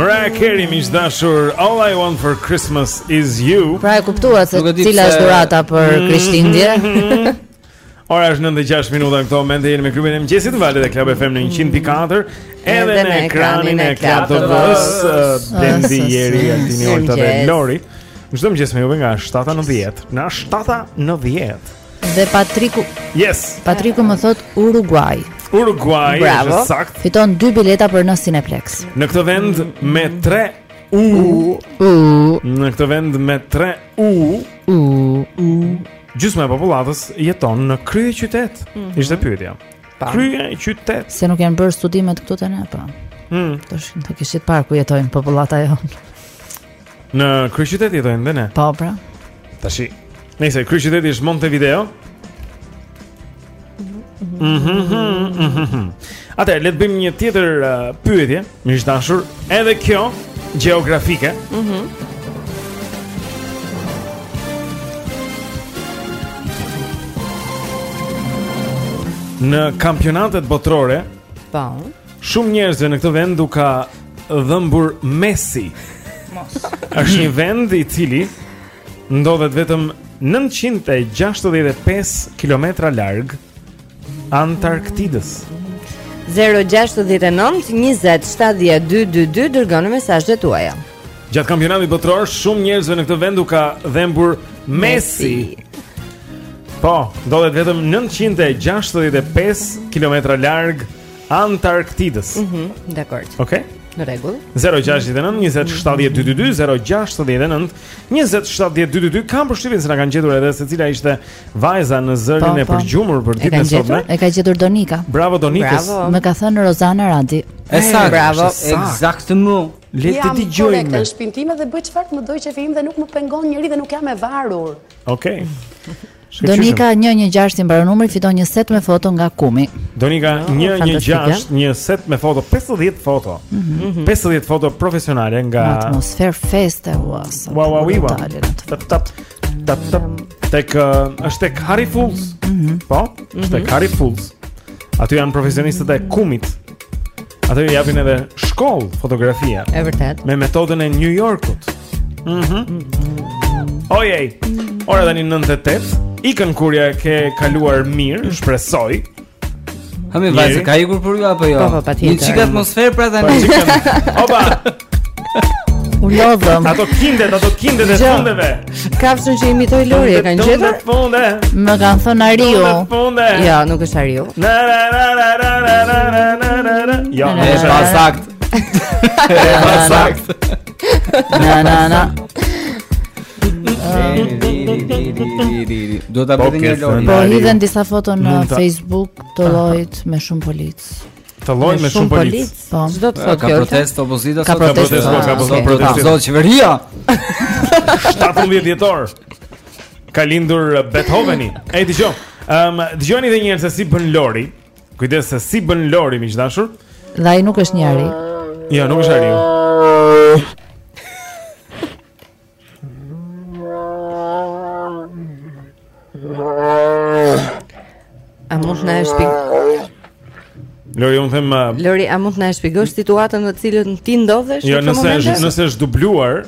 Mariah Carey miq të dashur All I want for Christmas is you. Pra e kuptuat se cila është dhurata për mm. Krishtlindje. Ora është 9:06 minuta në këto momente jeni me klubin e mëngjesit në valët e Club FM në 104 edhe në ekranin e Club TV-së Blendi Jeri Altini Olta edhe Lori. Çdo mëngjes me juve nga 7:00 në 10, nga 7:00 në 10. Dhe Patriku Yes. Patriku më thot Uruguay. Uruguay, është sakt. Fiton dy bileta për në Cineplex. Në këtë vend me 3 u u në këtë vend me 3 u u u gjysma e popullatës jeton në kryeqytet. Mm -hmm. Ishte pyetja. Kryeqytet. Se nuk janë bërë studime këtu te ne, po. Mm. Tash do kishit parë ku jetojnë popullata jonë. Në kryeqytet jetojmë dhe ne. Po, pra. Tashi, nëse kryeqyteti është Montevideo. Mhm. mhm, mhm. Atëherë le të bëjmë një tjetër uh, pyetje, më e dashur, edhe kjo gjeografike. Mhm. Mm në kampionatet botërore, po. Shumë njerëzve në këtë vend u ka dhëmbur mesi. Mos. Është një vend i cili ndodhet vetëm 965 kilometra larg Antarktidës. 069 20 70 222 dërgoni mesazhet tuaja. Gjatë kampionatit botëror shumë njerëzve në këtë vend u ka dhembur mesi. Po, ndodhet vetëm 965 kilometra larg Antarktidës. Mhm, mm dakor. Okej. Okay. Në rregull. 069 2070222 069 2070222 kam përshtypjen se na kanë gjetur edhe se cila ishte vajza në zërin po, e po. përgjumur për ditën e sotme. E ka gjetur Donika. Bravo Donika. Më ka thënë Rozana Radi. Esa, bravo. Eksaktësisht. Le të dëgjojmë. Jam në shpinë time dhe bëj çfarë më do qejfi im dhe nuk më pengon njëri dhe nuk jam e varur. Okej. Okay. Donika 116 i mbaron numri fiton një set me foto nga Kumi. Donika 116 një set me foto 50 foto. Mm -hmm. 50 foto profesionale nga atmosferë feste was. Wow wow wow. Tap tap tap tap. Tek uh, është tek Harry Fultz. Mm -hmm. Po, është tek mhm. Harry Fultz. Aty janë profesionistët e Kumit. Aty japin edhe shkollë fotografie. E vërtet. Me metodën e New Yorkut. Mhm. Mm mm -hmm. Ojej. Ora tani 98. Ikën kur ia ke kaluar mirë, shpresoj. Ha me vajzë ka ikur për ju apo jo? Po, po, patjetër. Një çik atmosferë pra tani. Po, Opa. U lodhëm. Ato kindet, ato kindet e fundeve. Kafshën që imitoi Lori e kanë gjetur. Më kanë thënë Ariu. Jo, nuk është Ariu. Jo, është pasakt. Pasakt. Na na na. Do ta bëni një lojë. Po hidhen disa foto në Facebook të llojit me shumë policë. Qëlloi me shumë policë. Po. Çdo të thotë kjo. Ka protestë opozita sot. Ka protestë, ka protestë, ka protestë. Proteston qeveria. 17 dhjetor. Ka lindur Beethoveni. Ej dëgjoj. Ehm, dëgjoni edhe një herë se si bën Lori. Kujdes se si bën Lori miq të dashur. Dhe ai nuk është njeri. Jo, nuk është njeri. A mund të na e shpjegosh? Lori, unë them uh, Lori, a mund të na e shpjegosh situatën në të cilën ti ndodhesh jo, në këtë moment? Jo, nëse nëse është dubluar,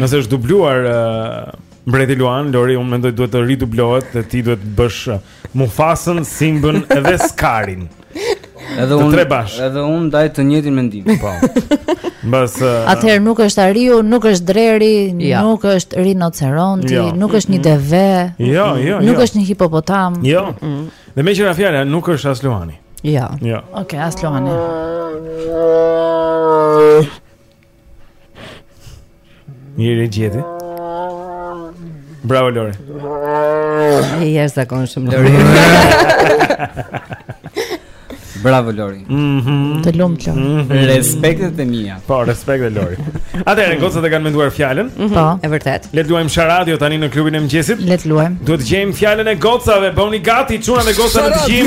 nëse është dubluar uh, Mbreti Luan, Lori, unë mendoj duhet të ridublohet dhe ti duhet të bësh uh, Mufasën, Simbën edhe Skarin. Edhe të tre bashkë. Edhe unë ndaj të njëjtin mendim. Po. Mbas uh... Atëherë nuk është ariu, nuk është dreri, ja. nuk është rinoceronti, jo. nuk është një deve. Jo, jo, nuk jo. është një hipopotam. Jo. Mm -mm. Dhe meqë ra fjala nuk është as luani. Jo. Jo. Okej, okay, as luani. Njëri e gjeti. Bravo Lori. I është zakon shumë Lori. Bravo Lori. Mhm. Të lumtë Lori. Mm -hmm. Respektet e mia. Po, respekte Lori. Atëherë gocat e kanë menduar fjalën. Mm -hmm. Po, e vërtetë. Le të luajmë Sharadio tani në klubin e mëngjesit. Le të luajmë. Duhet të gjejmë fjalën e gocave. Bëhuni gati, çuna me gocat në dëgjim.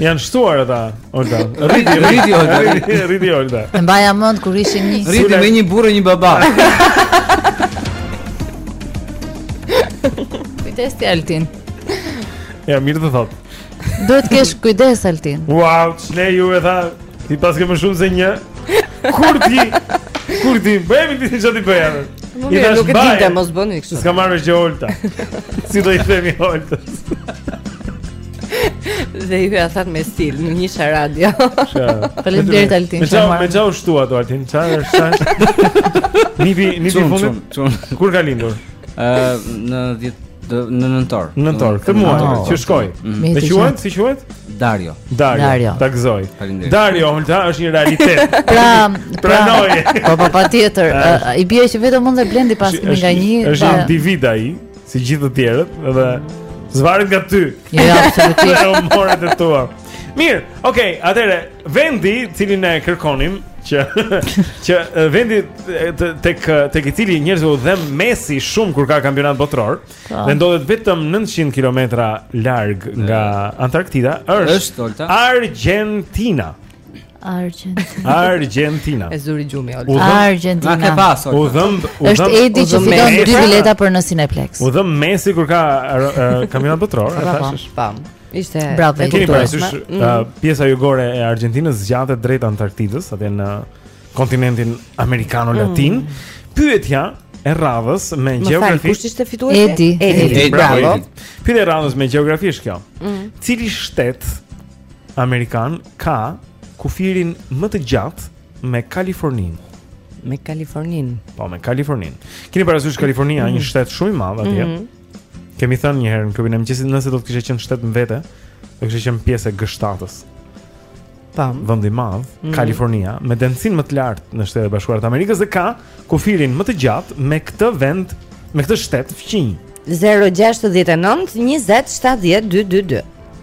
Janë shtuar ata, Olta. Rriti, rriti Olta, rriti Olta. E mbaja mend kur ishin një rriti me një burrë një baba. Kujdes ti Altin. Ja mirë të thotë. Duhet të kesh kujdes Altin. Wow, çle ju e tha. Ti paske më shumë se një. Kur ti? Kur ti bëj ti çfarë ti bëj atë? Nuk e di të mos bëni kështu. S'ka marrë gjë Olta. Si do i themi Oltës? Dhe ju ia thatë me stil, në një sharadio Faleminderit Altin që marë Me ça u shtu ato Altin, ça është Nipi, nipi i fundit Çun, çun Kur ka lindur? Uh, në dhjetë në nëntor. Në nëntor, këtë muaj oh, që shkoi. Mm. Dhe mm. quhet, si quhet? Dario. Dario. Dario. Ta gëzojë. Dario, Olta është një realitet. pra, pranoje. Po po patjetër, i bie që vetëm unë dhe Blendi paskemi nga një. Është individ ai. si gjithë të tjerët dhe s'varet nga ty. Jo, ja, absolutisht. Nga humoret e tua. Mirë, okay, atëherë vendi të cilin ne kërkonim qe qe vendi tek tek i cili njerëzit u dhemb mesi shumë kur ka kampionat botëror, po. dhe ndodhet vetëm 900 kilometra larg nga Antarktida, është, është Argentina. Argentina. Argentina. E zuri gjumi ol. Argentina. Na ke pas. U dhëmb, u dhëmb. Është Edi që fiton dy bileta për në Cineplex. U dhëmb Messi kur ka kampionat botëror, e thashësh. Pam. Ishte bravo. Keni parasysh mm. uh, pjesa jugore e Argentinës zgjatet drejt Antarktidës, atje në kontinentin amerikano-latin. Mm. Pyetja e radhës me gjeografi. Kush ishte fituesi? Edi. Edi. Bravo. Pyetja e radhës me gjeografi është kjo. Mm. Cili shtet amerikan ka kufirin më të gjatë me Kaliforninë. Me Kaliforninë. Po, me Kaliforninë. Keni parasysh Kalifornia, një mhm. shtet shumë i madh atje. Mhm. Kemi thënë një herë në klubin e mëngjesit, nëse do të kishte qenë shtet më vete, do kishte qenë pjesë e G7-s. Tam. Vend i madh, mm -hmm. Kalifornia, me dendësinë më të lartë në Shtetet e Bashkuara të Amerikës dhe ka kufirin më të gjatë me këtë vend, me këtë shtet fqinj. 069 20 70 222.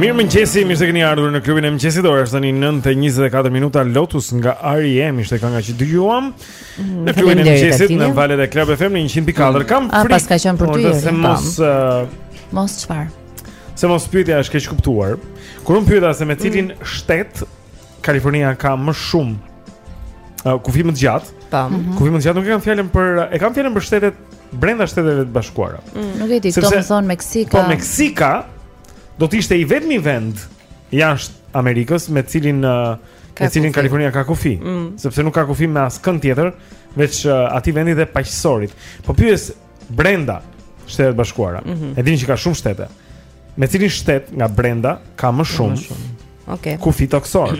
Mirëmëngjesi, mirë se këni ardhur në klubin e mëngjesit Ora është tani 9.24 minuta Lotus nga R.E.M. Ishte kënga që dëgjuam mhm, Në klubin e mëngjesit Në valët e Club FM në 100.4 Kam frikë A pse ka qenë për ty Se mos uh, Mos çfarë Se mos pyetja është keqkuptuar Kur unë pyeta se me cilin mm. shtet Kalifornia ka më shumë uh, kufi më të gjatë. Po. Mm -hmm. Kufi më të gjatë nuk e kam fjalën për e kam fjalën për shtetet brenda shteteve të bashkuara. Mm, nuk e di, këto më thonë Meksika. Po Meksika do të ishte i vetmi vend jashtë Amerikës me të cilin uh, me cilin Kalifornia ka kufi, mm. sepse nuk ka kufi me askënd tjetër veç uh, atij vendi dhe Paqësorit. Po pyes brenda Shteteve të Bashkuara. Mm -hmm. E dini që ka shumë shtete. Me cilin shtet nga brenda ka më shumë? Okej. Okay. Kufi tokësor.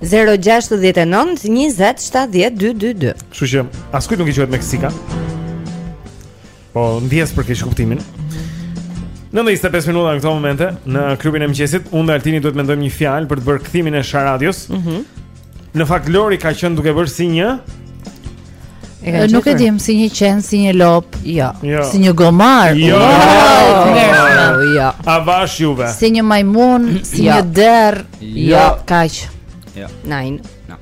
069 20 70 222. Kështu që askujt nuk i quhet Meksika. Po ndjesë për keqkuptimin. 9 e 25 minuta në këto momente Në klubin e mëngjesit Unë dhe Altini duhet mendojmë një fjalë Për të bërë kthimin e Sharadios mm -hmm. Në fakt Lori ka qenë duke bërë si një Nuk e dim si një qen, si një lopë, jo. jo. Si një gomar. Jo. Jo. A bash juve? Si një majmun, si një derr. Jo, kaq. Jo. Nein. No.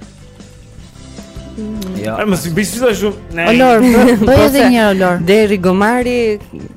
Jo. Ai mos i bëj si ashtu. O Lor, bëje edhe një o Lor. Derri gomari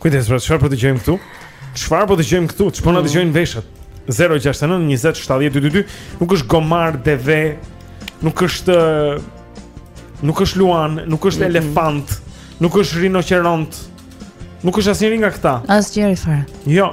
Kujdes, pra çfarë po dëgjojmë këtu? Çfarë po dëgjojmë këtu? Çfarë po na mm. dëgjojnë veshët? 069 20 70 222. Nuk është gomar, deve, nuk është nuk është luan, nuk është elefant, nuk është rinoceront. Nuk është asnjëri nga këta. Asnjëri fare. Jo,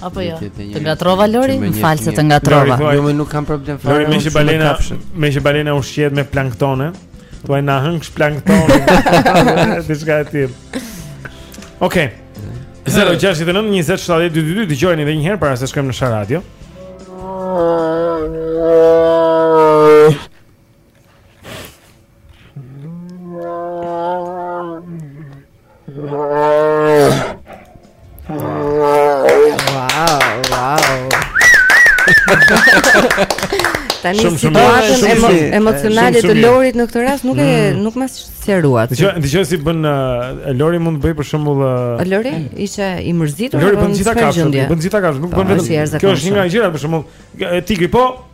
Apo jo. Të ngatrova Lori, më fal se të ngatrova. Jo, më nuk kam problem fare. Lori meqë balena, meqë balena ushqehet me planktone. Thuaj na hëngsh planktone. Diçka e tillë. Okej. 069 20 70 222 dëgjojeni edhe një herë para se të shkojmë në Sharadio. Tani shumë, situatën shumë, emo, emocionale të Lorit në këtë rast nuk e mm. nuk më sqaruat. Dëgjo, dëgjo si bën uh, Lori mund të bëj për shembull uh, Lori ishte i mërzitur Lori bën gjitha kafshët, bën gjitha kafshët, nuk po, bën vetëm. Kjo është një nga gjërat për shembull, ti gripo,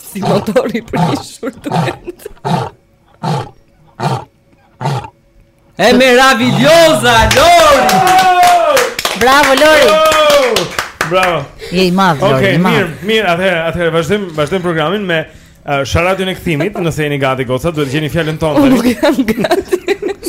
si motori për një shurtument. È meravigliosa, Lori! Bravo, Lori! Bravo! Je i madh, Lori, okay, i madh. Mirë, mirë, atëherë, atëherë, vazhdojmë, vazhdojmë programin me... Uh, Sharadën e kthimit, nëse jeni gati goca, duhet të gjeni fjalën tonë Unë nuk jam gati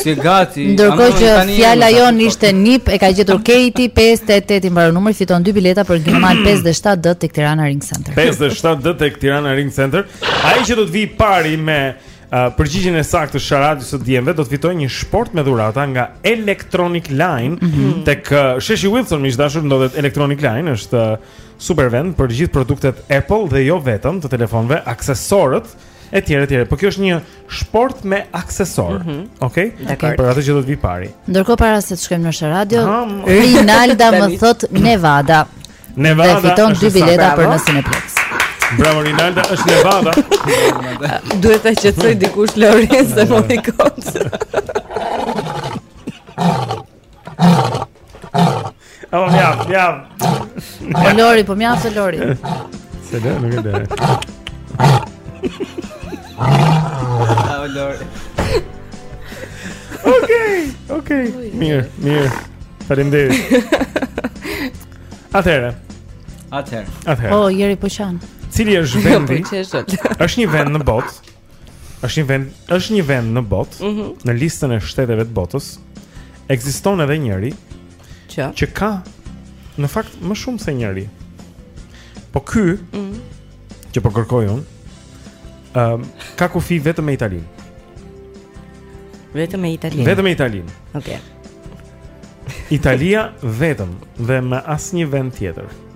Si gati Ndërkohë që fjala jonë ishte nip E ka gjetur Kejti 588 I mbaron numri fiton 2 bileta për kinemanë 5 dhe 7 D tek Tirana Ring Center 5 dhe 7 D tek Tirana Ring Center Ai që do të vijë i pari me uh, përgjigjen e saktë të sharadës së djemve Do të fitojë një shportë me dhurata nga Electronic Line mm -hmm. Tek uh, Sheshi Wilson miq të dashur ndodhet Electronic Line është uh, Super vend për gjithë produktet Apple dhe jo vetëm të telefonëve, aksesorët etj etj. Po kjo është një shportë me aksesorë. Mm -hmm. Okej. Okay? Dakor. Për atë që do të vijë i pari. Ndërkohë para se të shkojmë në Sharadio, Rinalda më thotë Nevada. Nevada. Dhe fiton dy bileta për në Cineplexx. Bravo Rinalda, është Nevada. Duhet ta qetësojë dikush Lorencon se mund të kot. Oh, mjaft, mjaft. Po Lori, po mjaft se Lori. Se do, nuk e di. Oh, Lori. Okej, okej. Mirë, mirë. Faleminderit. Atëherë. Atëherë. Atëherë. Po, njeri po qan. Cili është vendi? Po, është një vend në botë Është një vend, është një vend në botë, mm -hmm. në listën e shteteve të botës. Ekziston edhe njëri që që ka në fakt më shumë se njëri. Po ky, mm -hmm. që po kërkoj unë, ëm um, ka kufi vetëm me Italinë. Vetëm me Italinë. Vetëm me Italinë. Okej. Okay. Italia vetëm dhe me asnjë vend tjetër.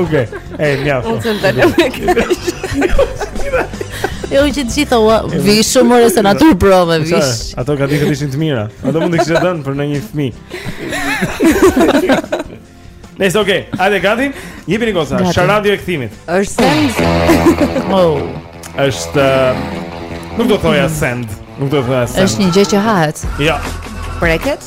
Okej. Ej, mjaft. Unë të ndalem me këtë. Jo që të gjitha ua vish shumë ore se natyrë prove vish. Ato ca ditë ishin të mira. Ato mund të kishte dhënë për ndonjë fëmijë. Nëse ok, hajde gati. Jepini goca, s'ka radhë kthimi. Është send. Oh. Është uh, Nuk do thoja send, nuk do thoja send. Është një gjë që hahet. Jo. Preket?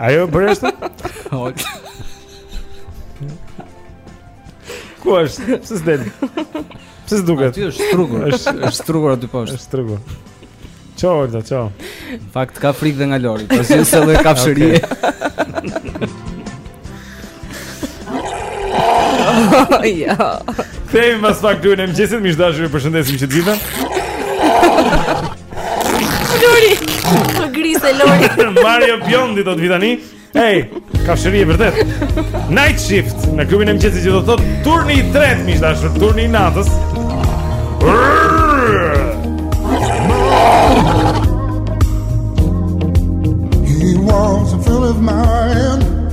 Ajo po ku është? Ku është? Pse s'del? Pse s'duket? Aty është strukur. Është është strukur aty poshtë. Është strukur. Ciao, Olta, ciao. Në fakt ka frikë dhe nga Lori, pasi se dhe kafshëri. Jo. Kthehemi pas pak në klubin e mëngjesit, miq të dashur, ju përshëndesim që të gjitha. Lori. Më grise Lori. Mario Biondi do të vijë tani. Ej, kafshëri e vërtetë. Night shift në klubin e mëngjesit që do të thotë turni i tretë, miq të dashur, turni i natës. He wants a full of mine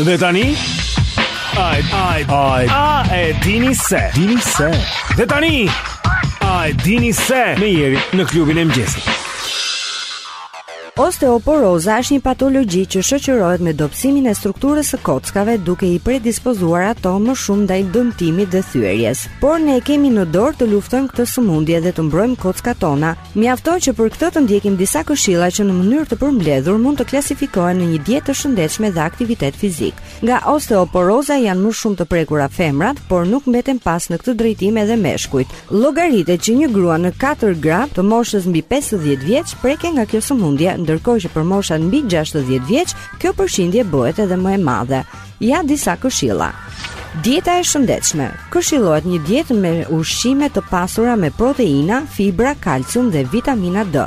Dhe tani Ai ai ai a e dini se dini se Dhe tani A e dini se me Jerin në klubin e mëngjesit Osteoporoza është një patologji që shoqërohet me dobësimin e strukturës së kockave duke i predispozuar ato më shumë ndaj dëmtimit dhe thyerjes. Por ne e kemi në dorë të luftojmë këtë sëmundje dhe të mbrojmë kockat tona Mjafton që për këtë të ndjekim disa këshilla që në mënyrë të përmbledhur mund të klasifikohen në një dietë të shëndetshme dhe aktivitet fizik. Nga osteoporoza janë më shumë të prekura femrat, por nuk mbeten pas në këtë drejtim edhe meshkujt. Llogaritet që një grua në 4 gra të moshës mbi 50 vjeç preken nga kjo sëmundje, ndërkohë që për moshat mbi 60 vjeç kjo përqindje bëhet edhe më e madhe. Ja disa këshilla. Dieta e shëndetshme. Këshillohet një dietë me ushqime të pasura me proteina, fibra, kalcium dhe vitamina D.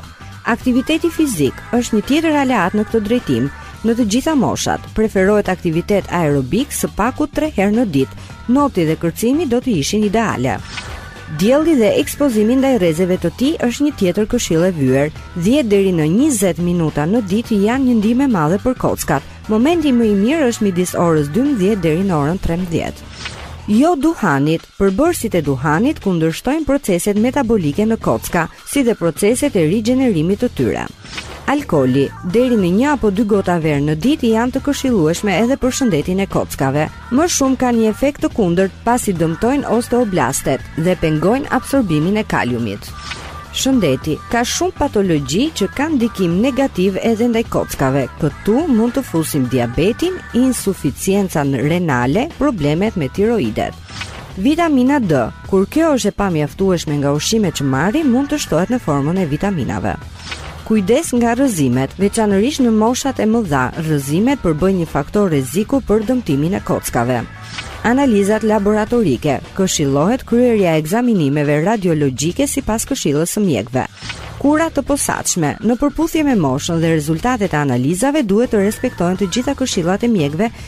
Aktiviteti fizik është një tjetër aleat në këtë drejtim. Në të gjitha moshat, preferohet aktivitet aerobik së paku 3 herë në ditë. Noti dhe kërcimi do të ishin ideale. Dielli dhe ekspozimi ndaj rrezeve të tij është një tjetër këshillë e vyer. 10 deri në 20 minuta në ditë janë një ndihmë e madhe për kockat. Momenti më i mirë është midis orës 12 deri në orën 13. Jo duhanit, përbërësit e duhanit kundërshtojnë proceset metabolike në kocka, si dhe proceset e rigjenerimit të tyre. Alkooli, deri në një apo dy gota verë në ditë janë të këshillueshme edhe për shëndetin e kockave. më shumë kanë një efekt të kundërt pasi dëmtojnë osteoblastet dhe pengojnë absorbimin e kaliumit. Shëndeti ka shumë patologji që kanë ndikim negativ edhe ndaj kockave. Këtu mund të fusim diabetin, insuficiencën renale, problemet me tiroidet. Vitamina D, kur kjo është e pamjaftueshme nga ushqimet që marrim, mund të shtohet në formën e vitaminave. Kujdes nga rrëzimet, veçanërisht në moshat e mëdha, rrëzimet përbëjnë një faktor rreziku për dëmtimin e kockave. Analizat laboratorike, këshillohet kryerja e ekzaminimeve radiologjike sipas këshillës së mjekëve. Kura të posaçme, në përputhje me moshën dhe rezultatet e analizave duhet të respektohen të gjitha këshillat e mjekëve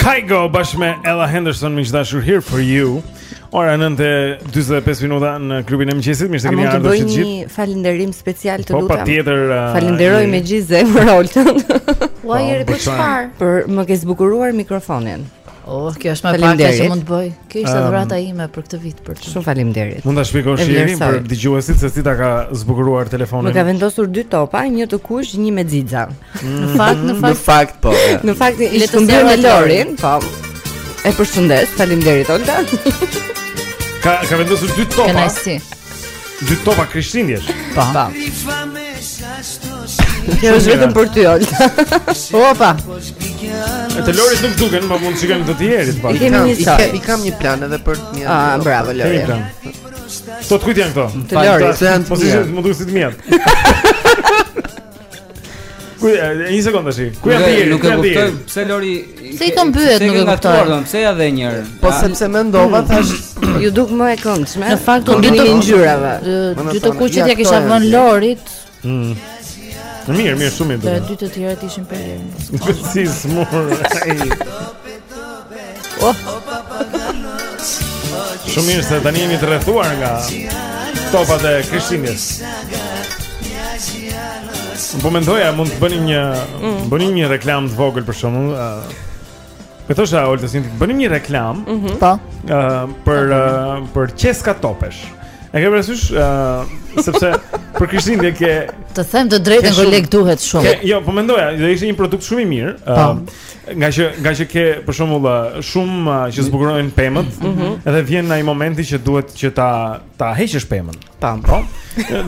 Kygo bashkë me Ella Henderson miq të dashur Here For You. Ora 9:45 minuta në klubin e mëngjesit, mirë se keni ardhur të gjithë. Një falënderim special të, lutem. Po patjetër. Uh, Falënderoj me gjithë zemrën Oltën. Ua jeri po çfarë? Se më ke zbukuruar mikrofonin. Oh, kjo është më e pakta që mund të bëj. Kjo ishte dhurata um, ime për këtë vit për ty. Shumë faleminderit. Mund ta shpjegosh Shirin për dëgjuesit se si ta ka zbukuruar telefonin. Më ka vendosur dy topa, një të kuq, një me xixa. Mm. Në fakt, në fakt. Në fakt po. Në fakt i shkëmbeve me Lorin, po. E përshëndes, faleminderit Olta. Ka ka vendosur dy topa. Kënaqësi. Dy topa Krishtlindjesh. Po. Po. Kjo është vetëm për ty, Olta. Opa. E të Lorit nuk duken, po mund të shikojnë të tjerët pa. Kemi një sot. I kam një plan edhe për të mitë. Ah, bravo Lori. Kemi plan. Sot kujt janë këto? Të Lorit, janë të mitë. Po si mund të duhet të mirë. Ku e një sekondë tash. Ku janë bjerë? Nuk e kuptoj pse Lori. Pse i këmbyet nuk e kuptoj. Pse ia dhe një herë? Po sepse mendova thashë iu duk më e këndshme. Në fakt u bëni një ngjyrave. Dy të kuqit ia kisha vënë Lorit. Mm. Mirë, mirë, shumë mirë. Dy të tjerat ishin për lirë. Si s'mun. Shumë mirë se tani jemi të rrethuar nga topat e Krishtlindjes. Unë po mendoja mund të bënim një mm. bënim një reklamë të vogël për shembull. Uh, Më thoshte Olta si të. Bënim një reklamë. Mm -hmm. Po. Uh, për uh, për qeska topash. E ke parasysh uh, sepse për Krishtlindje ke Të them të drejtën koleg duhet shumë. Ke, jo, po mendoja, do ishte një produkt shumë i mirë. Po. Uh, Nga që nga që ke për shembull shumë që zbukurojnë pemët, mm -hmm. edhe vjen ai momenti që duhet që ta ta heqësh pemën. Tam, po.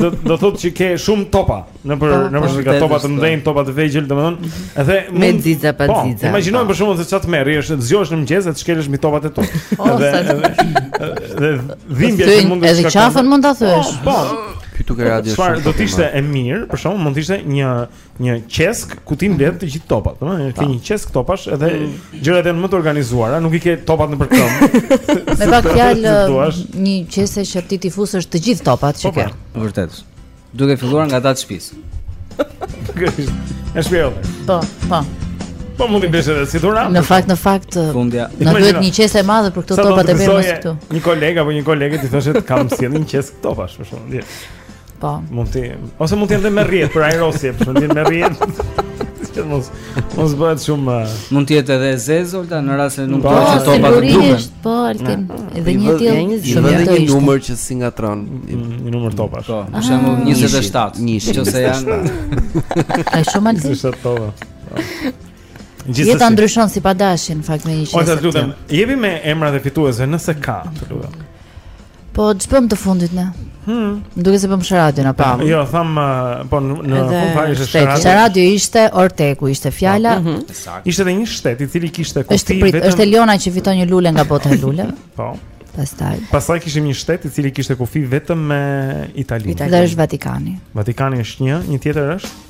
Do do thotë që ke shumë topa nëpër po, nëpër shpi topa të mëdhenj, topa të vegjël, domethënë, mhm. edhe me xixa pa po, xixa. Imagjinojmë po. për shembull se ça tmerri është të zgjohesh në mëngjes dhe të shkelësh mbi topat e tu. Edhe edhe dhimbja që mund të shkaktojë. Edhe qafën mund ta thyesh. Po. Këtu ke radio. Çfarë do të ishte e mirë, për shembull, mund të ishte një një qesk ku t'i mbledh të gjithë topat, domethënë ke një qesk topash edhe mm. gjërat janë më të organizuara, nuk i ke topat nëpër këmbë. Me pak fjalë një qese që ti t'i fusësh të gjithë topat që po, ke. Po, vërtet. Duke filluar nga ata të shtëpisë. Është vërtet. Po, po. Po mund të bësh edhe si dhuratë. Në fakt, në fakt, fundja. Na duhet një qese e madhe për këto topat e bërë këtu. Një kolegu apo një kolege t'i thuash të kam sjellë një qesk topash, për shembull. Po. Mund ti, ose mund të jetë me rrjet për ajrosje, për shembull me rrjet. Që mos mos bëhet shumë uh, mund të jetë edhe e zezë Olta në rast se nuk po, do të topa të dume. Po, Altin. Edhe një tjetër edhe një numër që s'i ngatërron, mm, një numër topash. Po, për shembull 27, nëse janë. Ka shumë Altin. 27 topa. Gjithsesi. Jeta ndryshon si padashin fakt me ishin. O, të lutem, jepi emrat e fituesve nëse ka, të lutem. Po ç'bëmë të fundit ne? Hmm. Duket se bëmë sharadën apo. Jo, thamë uh, po në në fund fare ishte sharada. Sharada ishte Orteku, ishte fjala. Po, mhm. Ishte edhe një shtet i cili kishte kufi vetëm. Është është Eliona që fiton një lule nga bota e luleve. Po. Pastaj. Pastaj kishim një shtet i cili kishte kufi vetëm me Italinë. Dhe është Vatikani. Vatikani është një, një tjetër është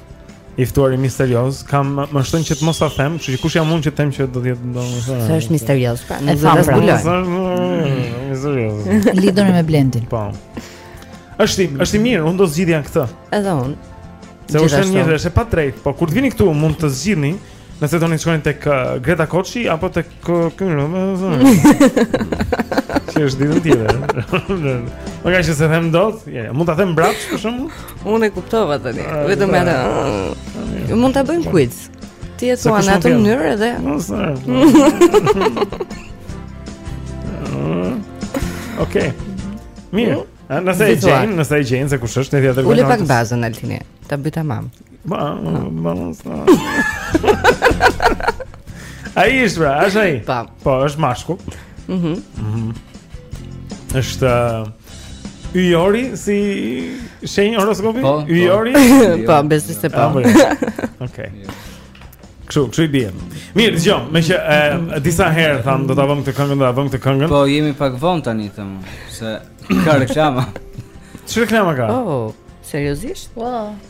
i ftuari misterioz, ka më shtyn që të mos ta them, kështu që kush jam unë që të them kush do të jetë domethënë. Sa është misterioz, pra, ne do ta zbulojmë. Mm, misterioz. Lidhur me Blendin. Po. Është është i mirë, unë do zgjidhja këtë. Edhe unë. Se është një është e padrejtë, po kur të vini këtu mund të zgjidhni Nëse doni të shkoni tek uh, Greta Koçi apo tek uh, ky më thonë. Si është ditë tjetër. Meqë s'e them dot, ja, mund ta them mbrapsht për shembull. Unë e kuptova tani. Ah, Vetëm atë. Ah, mund ta bëjmë quiz. Ti e thua në atë mënyrë edhe. Mos. Okej. Mirë. Mm. Nëse e gjejnë, nëse e gjejnë, se kush është, ne tjetër gënë. Ule pak bazën, Altini, ta bëj tamam. Ma, ma, ma. Ai është pra, është ai. Po. Po, është mashkull. Mhm. Mhm. Është Ujori si shenjë horoskopi? Po, po. Ujori? Po, besoj se po. Okej. Kështu, kështu i bie. Mirë, dëgjojmë, që e, disa herë thamë do ta vëmë këtë këngën, do ta vëmë këtë këngën. Po jemi pak vonë tani them, se ka reklama. Çfarë reklama ka? Oh, seriozisht? Wow.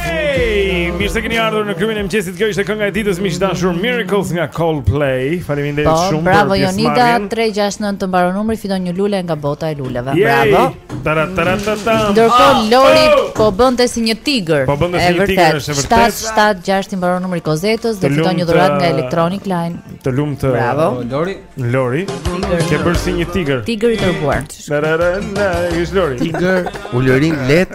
Hey, mirë se keni ardhur në klubin e mëngjesit. Kjo ishte kënga e ditës miq të dashur Miracles nga Coldplay. Faleminderit po, shumë për pjesëmarrjen. Bravo Jonida 369 të mbaron numri, fiton një lule nga bota e luleve. Bravo. Ndërkohë ah, Lori oh! po bënte si një tigër. Po bënte si një tigër, është vërtet. 776 i mbaron numri i Kozetës dhe fiton një dhuratë nga Electronic Line. Të lumtë. Bravo Lori. Lori. Ke bërë si një tigër. Tigër i tërbuar. Tigër. Ulërin let.